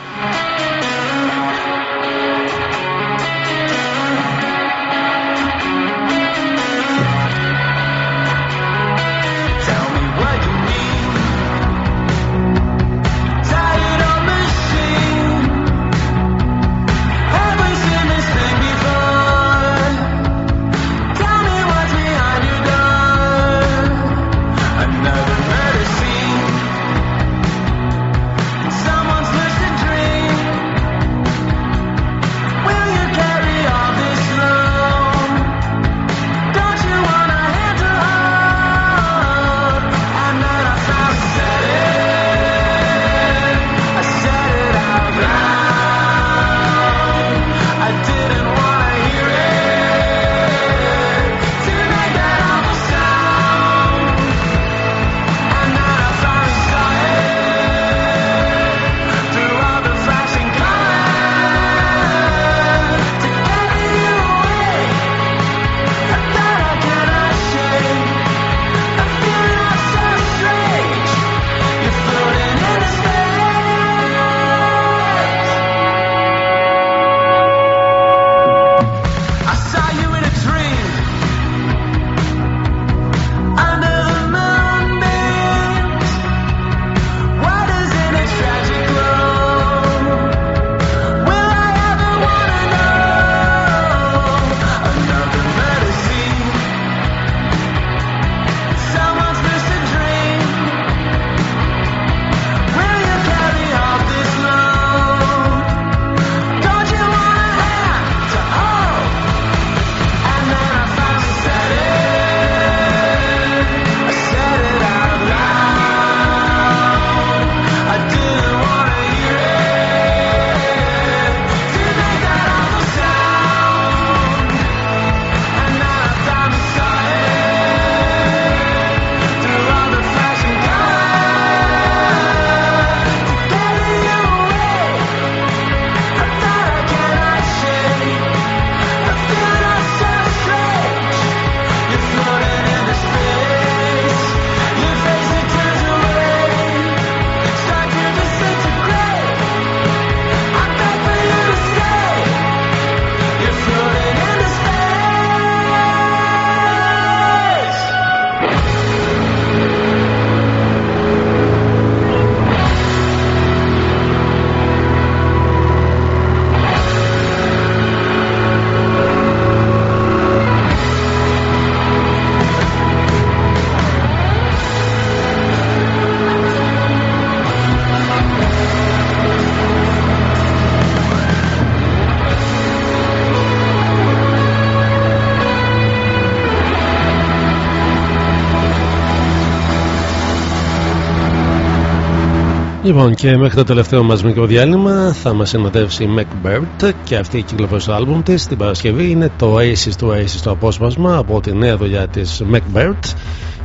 Speaker 6: Λοιπόν και μέχρι το τελευταίο μας μικρό διάλειμμα θα μας συνοδεύσει η Mac Bird και αυτή η κυκλοφορία στο άλμπουμ της την Παρασκευή είναι το Aces του Aces το απόσπασμα από τη νέα δουλειά της Mac Bird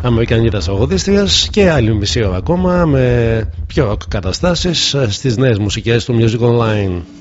Speaker 6: Αμερικανίδας αγωδίστριας και άλλη μισή ώρα ακόμα με πιο ροκ καταστάσεις στις νέες μουσικές του Music Online.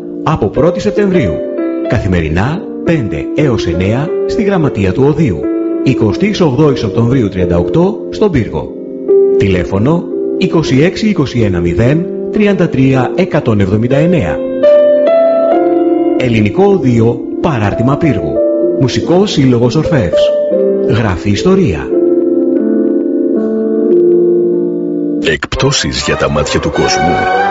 Speaker 22: από 1η Σεπτεμβρίου. Καθημερινά 5 έως 9 στη Γραμματεία του Οδείου. 28 Οκτωβρίου 38 στον Πύργο. Τηλέφωνο 26 21 0 33 179. Ελληνικό Οδείο Παράρτημα Πύργου. Μουσικό Σύλλογος Ορφεύς. Γράφει ιστορία.
Speaker 21: Εκπτώσεις για τα μάτια του κόσμου.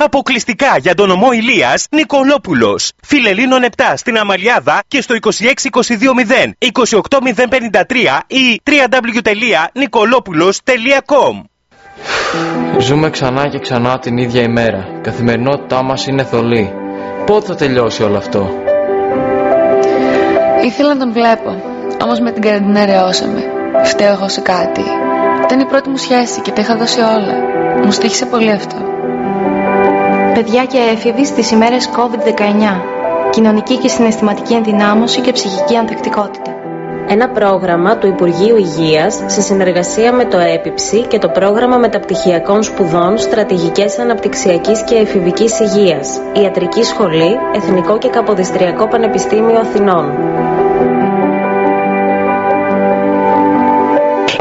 Speaker 23: Αποκλειστικά για τον ομό Ηλίας Νικολόπουλος. Φιλελίνων 7 στην Αμαλιάδα και στο 26220 28053 ή www.nicolopoulos.com
Speaker 24: Ζούμε ξανά και ξανά την ίδια ημέρα. Η καθημερινότητά μας είναι θολή. Πότε θα τελειώσει όλο αυτό;
Speaker 5: Ήθελα να τον βλέπω, όμως με την καραντινά ρεώσαμε. Φταίω εγώ σε κάτι. Ήταν η πρώτη μου σχέση και τα είχα δώσει όλα. Μου στήχησε πολύ αυτό.
Speaker 25: Παιδιά και έφηβοι στις ημέρες COVID-19. Κοινωνική και συναισθηματική ενδυνάμωση και ψυχική ανθεκτικότητα.
Speaker 26: Ένα πρόγραμμα του Υπουργείου Υγείας σε συνεργασία με το ΕΠΙΨΗ και το Πρόγραμμα Μεταπτυχιακών Σπουδών Στρατηγικές Αναπτυξιακής και Εφηβικής Υγείας, Ιατρική Σχολή, Εθνικό και Καποδιστριακό Πανεπιστήμιο Αθηνών.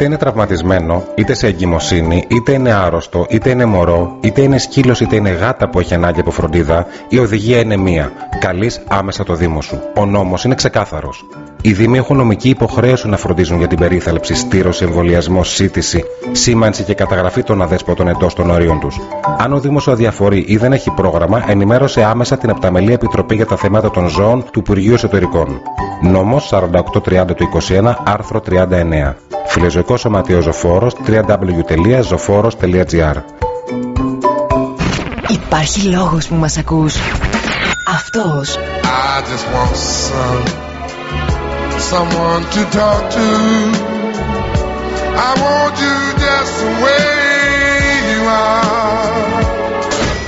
Speaker 10: Είτε είναι τραυματισμένο, είτε σε εγκυμοσύνη, είτε είναι άρρωστο, είτε είναι μωρό, είτε είναι σκύλος, είτε είναι γάτα που έχει ανάγκη από φροντίδα, η οδηγία είναι μία. Καλείς άμεσα το Δήμο σου. Ο νόμος είναι ξεκάθαρος. Οι Δήμοι έχουν νομική υποχρέωση να φροντίζουν για την περίθαλψη, στήρωση, εμβολιασμό, σύντηση, σήμανση και καταγραφή των αδέσποτων εντός των ορίων τους. Αν ο Δήμος σου αδιαφορεί ή δεν έχει πρόγραμμα, ενημέρωσε άμεσα την Επταμελή Επιτροπή για τα Θέματα των Ζώων του Υπουργείου Εσωτερικών. Νόμος 4830 του 21, άρθρο 39. Φιλεζωικό Σωματείο Ζωφόρο www.zoforos.gr
Speaker 13: Υπάρχει λόγος που μας ακούς. Αυτός.
Speaker 27: I just want some, someone to talk to. I want you just the way you are.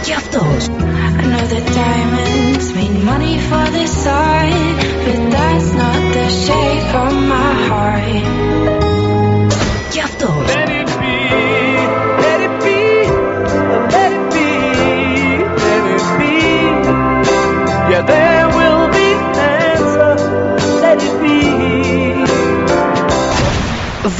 Speaker 13: Και αυτός.
Speaker 7: I know that diamonds mean money for this side, but that's not the shape of my heart.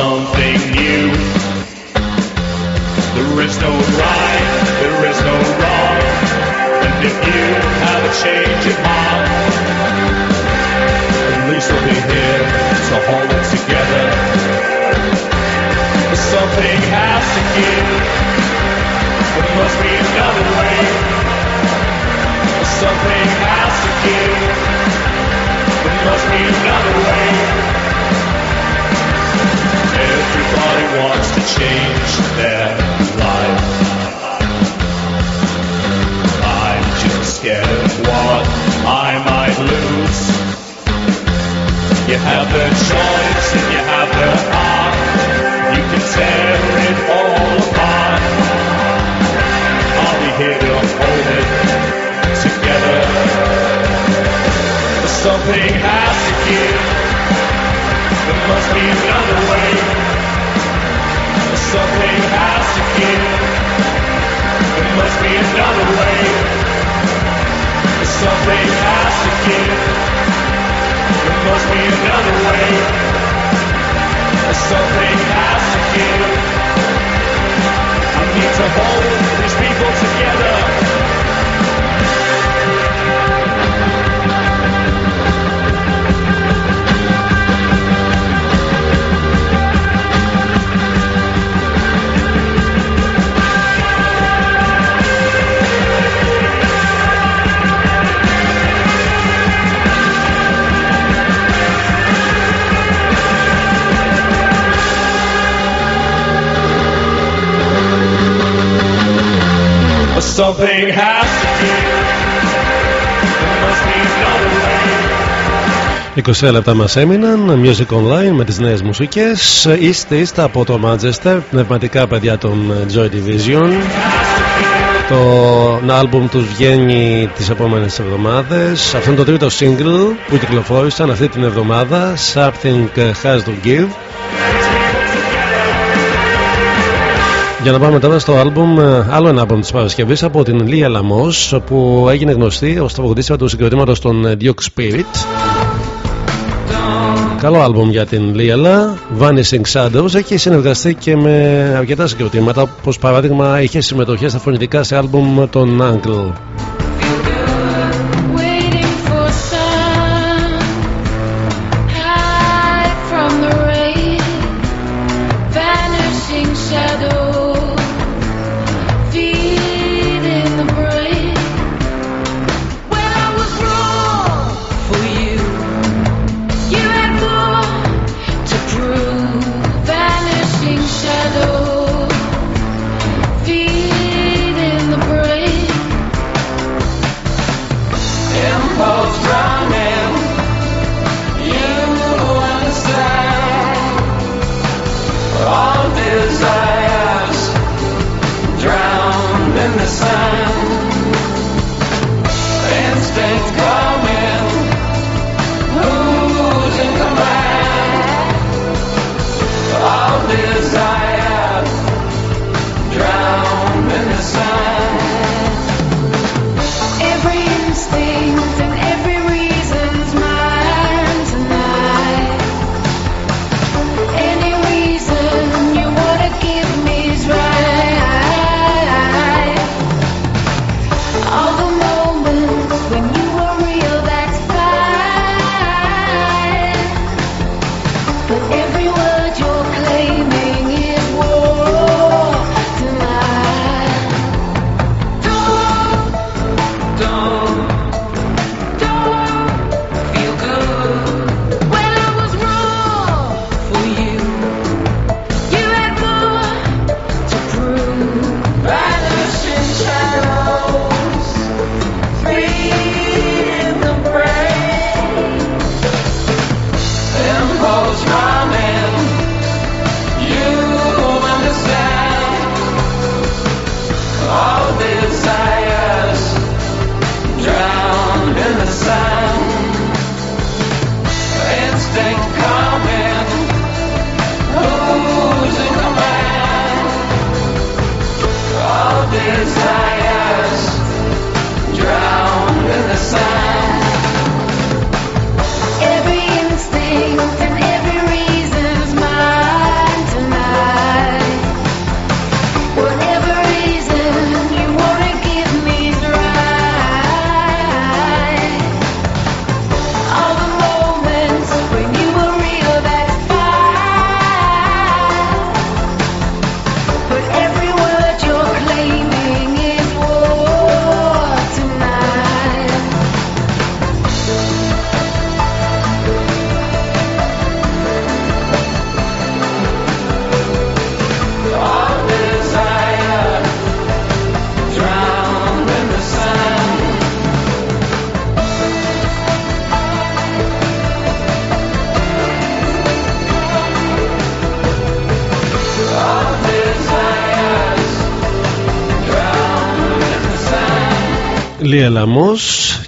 Speaker 28: Something new. There is no right, there is no wrong. And if you have a change of heart, at least we'll be here to hold it together. But Something has to give. There must be another way. Something has to give. There must be another way. Change their life. I'm just scared of what I might lose. You have the choice you have the heart. You can tear it all apart. I'll be here to hold it together. Something has to give. There must be another must be another way. Something has to give. There must be another way. Something has to give. I need to hold these people Something has to give. There must be another way.
Speaker 2: 20 λεπτά μας έμειναν. Music Online με τις νέες μουσικές. East East από το Manchester. Πνευματικά παιδιά των Joy Division. Το άλμπουμ τους βγαίνει τις επόμενες εβδομάδες. Αυτό είναι το τρίτο single που κυκλοφόρησαν αυτή την εβδομάδα. Something Has to Give Για να πάμε τώρα στο άλμπουμ, άλλο ένα άλμπουμ της Παρασκευής από την Λία Λαμός που έγινε γνωστή ως τραγουδίστρια του συγκροτήματος των Duke Spirit. Καλό άλμπουμ για την Λίαλα Vanishing Shadows Έχει συνεργαστεί και με αρκετά συγκροτήματα. Όπως παράδειγμα είχε συμμετοχές στα φωνητικά σε άλμπουμ των Uncle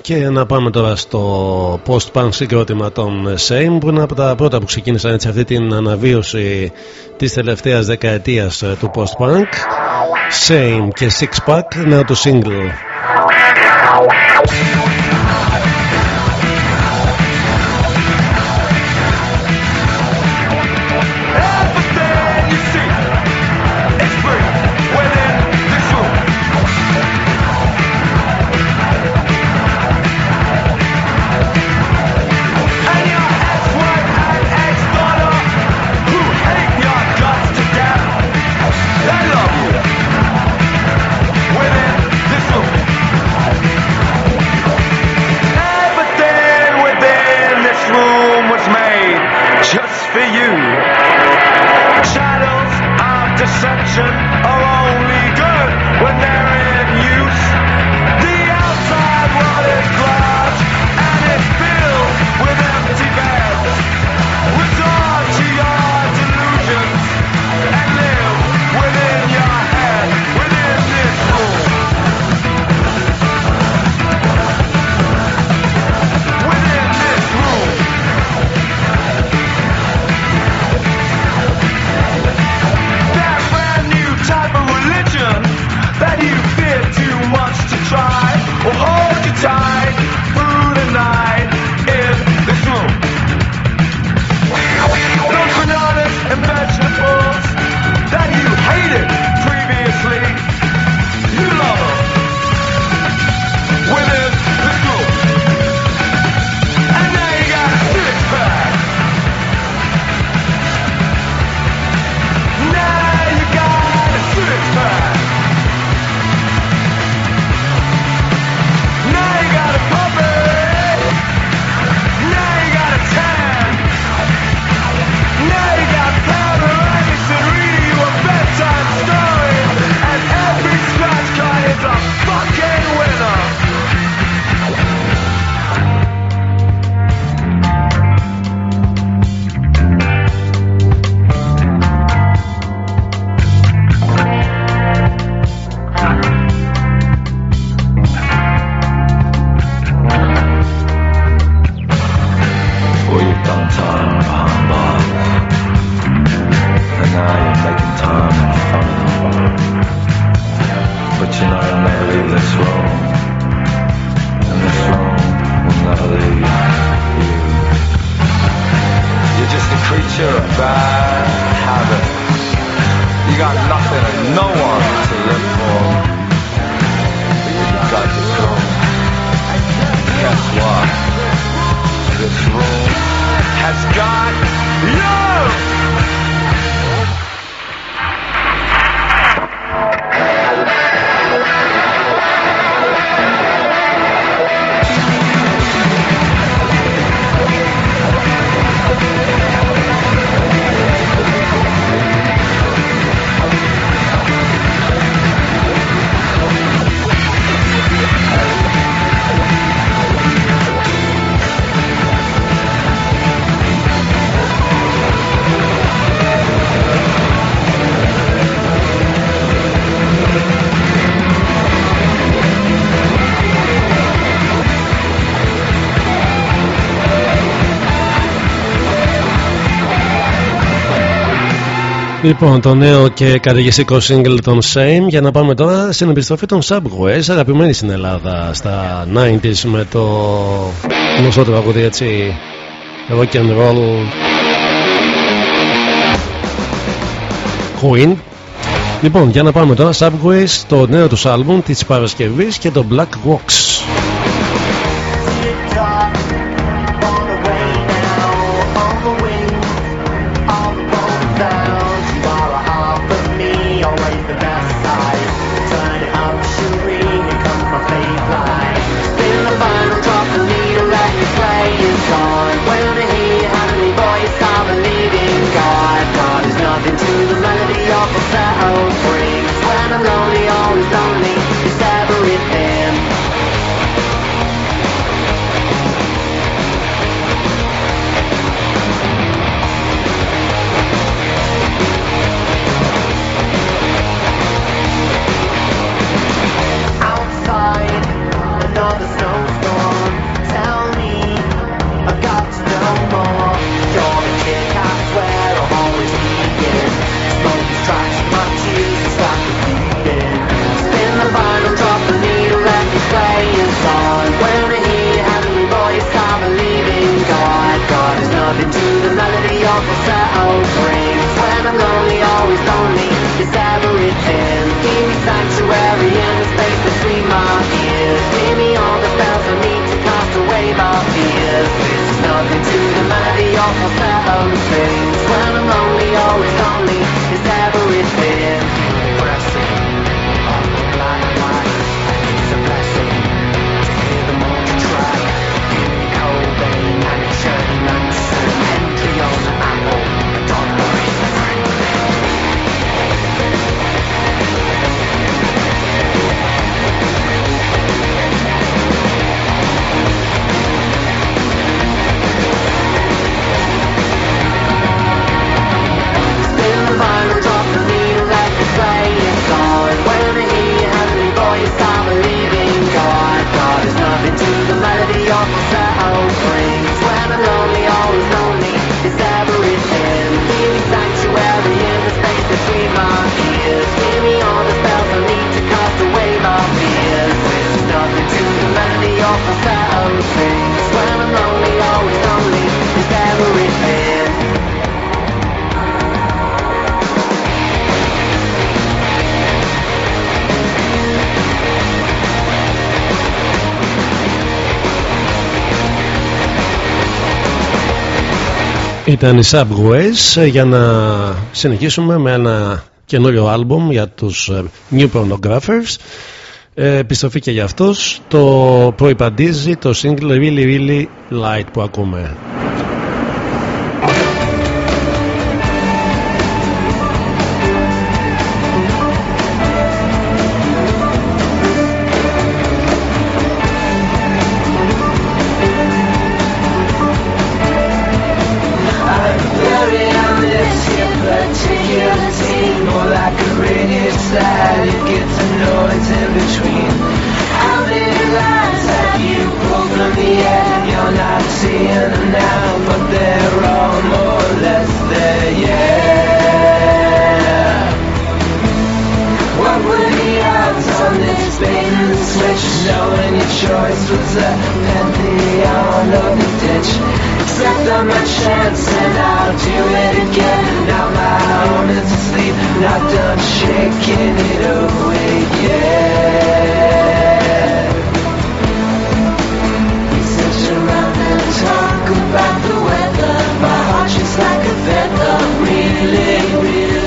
Speaker 6: Και να πάμε τώρα στο post-punk συγκρότημα των Shame που είναι από τα πρώτα που ξεκίνησαν έτσι αυτή την αναβίωση της τελευταίας δεκαετίας του post-punk. Shame και Six Pack νέο του single. Λοιπόν, το νέο και καταιγιστικό single των Same για να πάμε τώρα στην επιστροφή των Subways αγαπημένοι στην Ελλάδα στα '90 με το γνωστό τραγούδι έτσι rock and roll. Queen. Λοιπόν, για να πάμε τώρα Subways το νέο τους άλμπουμ της Παρασκευής και το Black
Speaker 4: Box
Speaker 2: Ήταν οι Subways για να συνεχίσουμε με ένα καινούριο άλμπουμ για τους ε, New Pornographers. Ε, επιστροφή και για αυτός το προϋπαντίζει το single Really Really Light που ακούμε
Speaker 4: choice was a pantheon of the ditch. Except on my chance and I'll do it again. Now my home is asleep, not done shaking it away yet. We sit around and talk about the weather. My heart just like a feather. Really, really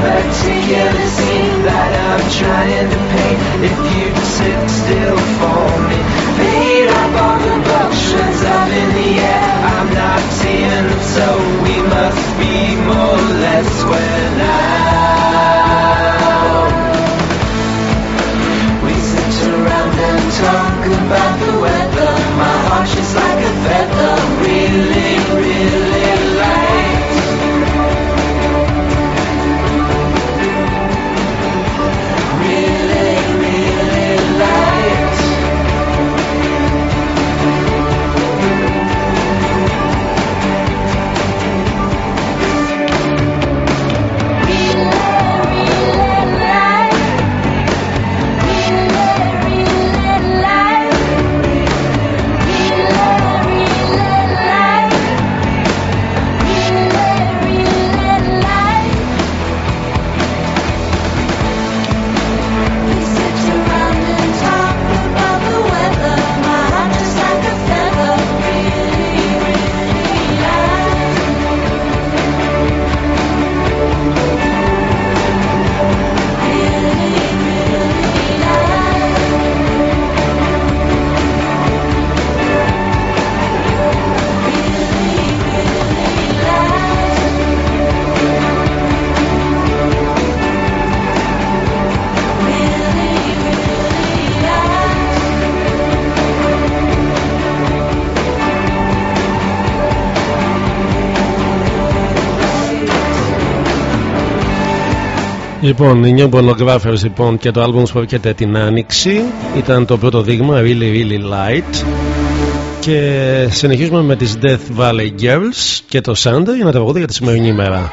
Speaker 4: particular scene that I'm trying to paint. If you'd sit still for me, beat up all the buckshins up in the air. I'm not seeing so we must be more or less square now. We sit around and talk about the weather. My heart's just like a feather, really
Speaker 2: Λοιπόν, οι New Pornographers λοιπόν και το άλμπουμ που έρχεται την Άνοιξη ήταν το πρώτο δείγμα Really Really Light και συνεχίζουμε με τις Death Valley Girls και το Sunday για να τραγουδί για τη σημερινή ημέρα.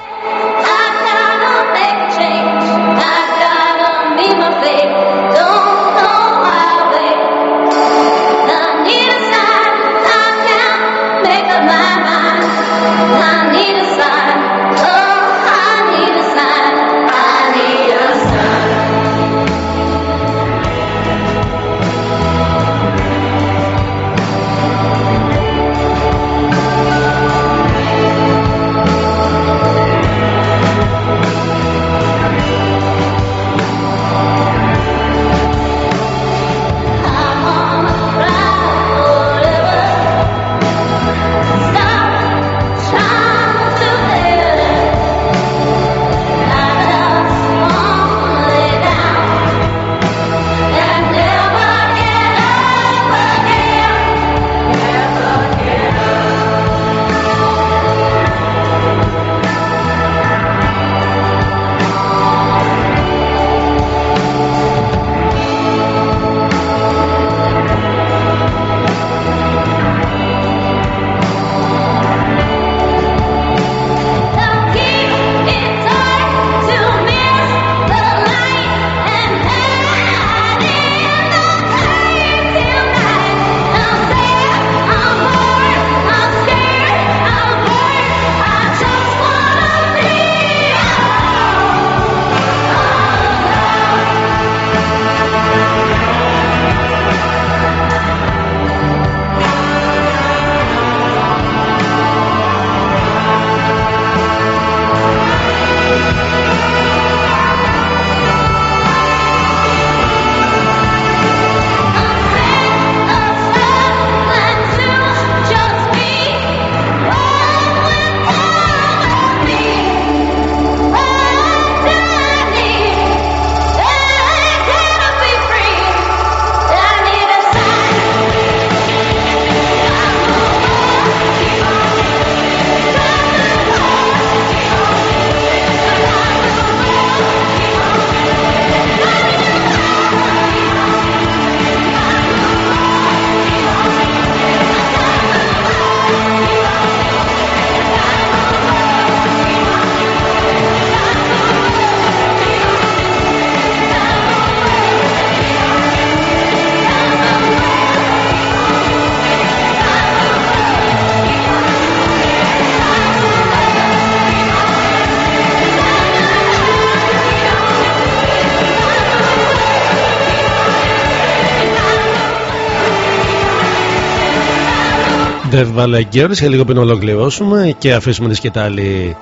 Speaker 2: Dev Valley Girls και λίγο πριν ολοκληρώσουμε και αφήσουμε τη σκητάλη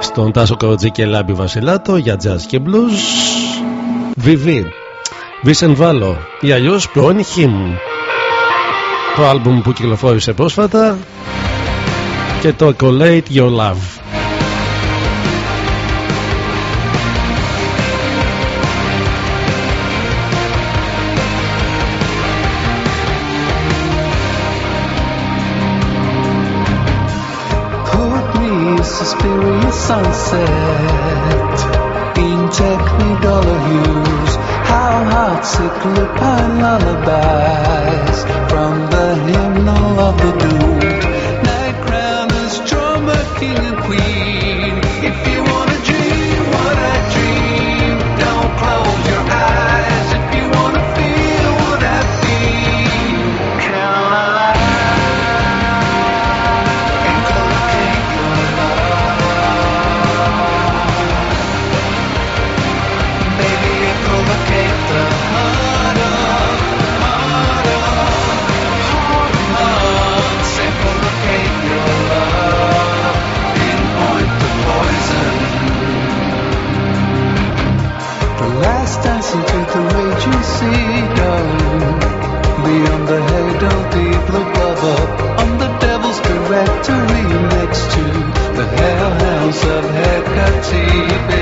Speaker 2: στον Τάσο Κοροτζή και Λάμπη Βασιλάτο για jazz και blues. VV, Vincent Vallo ή αλλιώς πρώην Him. Το άλμπουμ που κυκλοφόρησε πρόσφατα και το Collate Your Love.
Speaker 14: Me, Suspiria sunset in technicolor hues. How heartsick lupine lullabies guarantee.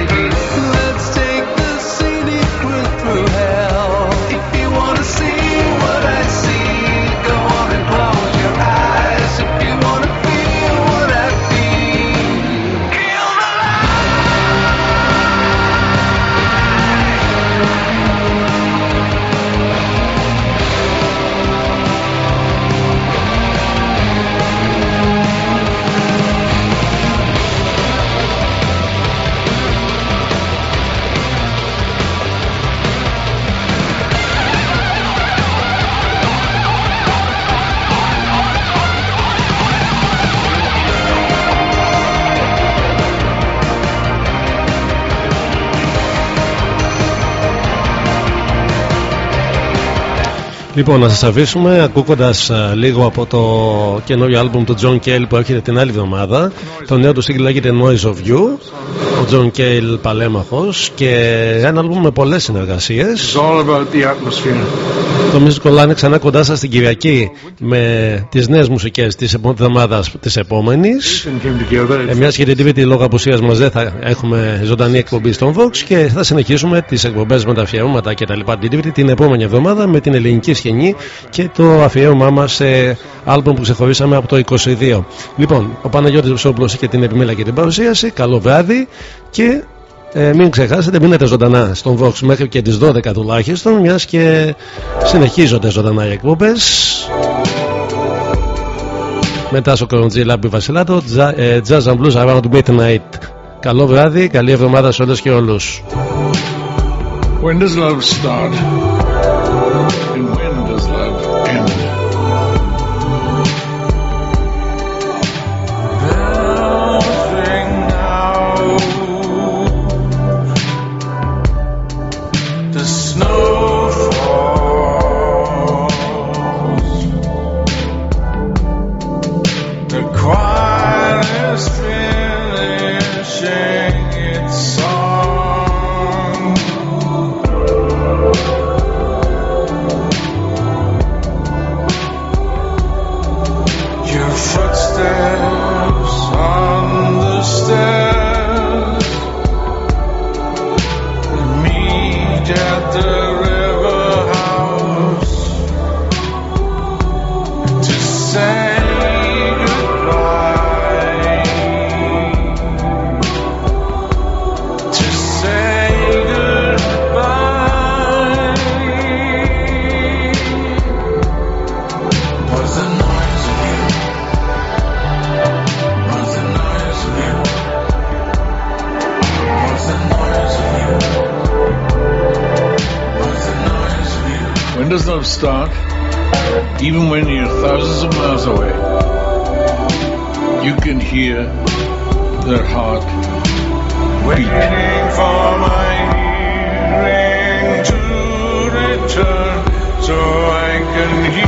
Speaker 2: Λοιπόν, να σας αφήσουμε ακούγοντας λίγο από το καινούριο άλμπουμ του John Cale που έρχεται την άλλη εβδομάδα. Το νέο του σύγκλι λέγεται Noise of You. Ο John Cale παλέμαχος και ένα άλμπουμ με πολλές συνεργασίες.
Speaker 17: It's all about the atmosphere.
Speaker 2: Το Music Online ξανά κοντά σας την Κυριακή με τις νέες μουσικές της εβδομάδας της επόμενης.
Speaker 17: Came together.
Speaker 2: Ε, μιας και την Τρίτη λόγω απουσίας μας δεν θα έχουμε ζωντανή εκπομπή στον Vox και θα συνεχίσουμε τις εκπομπές με τα αφιερώματα και τα λοιπά την Τρίτη την επόμενη εβδομάδα με την ελληνική σκηνή και το αφιέρωμά μας σε άλμπομ που ξεχωρίσαμε από το 22. Λοιπόν, ο Παναγιώτης Βουσόπουλος και την επιμέλεια και την παρουσίαση. Καλό βράδυ και ε, μην ξεχάσετε, μείνετε ζωντανά στον Vox μέχρι και τις 12 τουλάχιστον, μιας και συνεχίζονται ζωντανά οι εκπομπές. Μετά στο Κοροντζή Λάμπη Βασιλάτο, Jazz- ε, Jazz and Blues Around Midnight. Καλό βράδυ, καλή εβδομάδα σε όλες και όλους.
Speaker 17: When does love start? Even when you're thousands of miles away, you can hear their heart beat.
Speaker 29: Waiting for my hearing to return so I can hear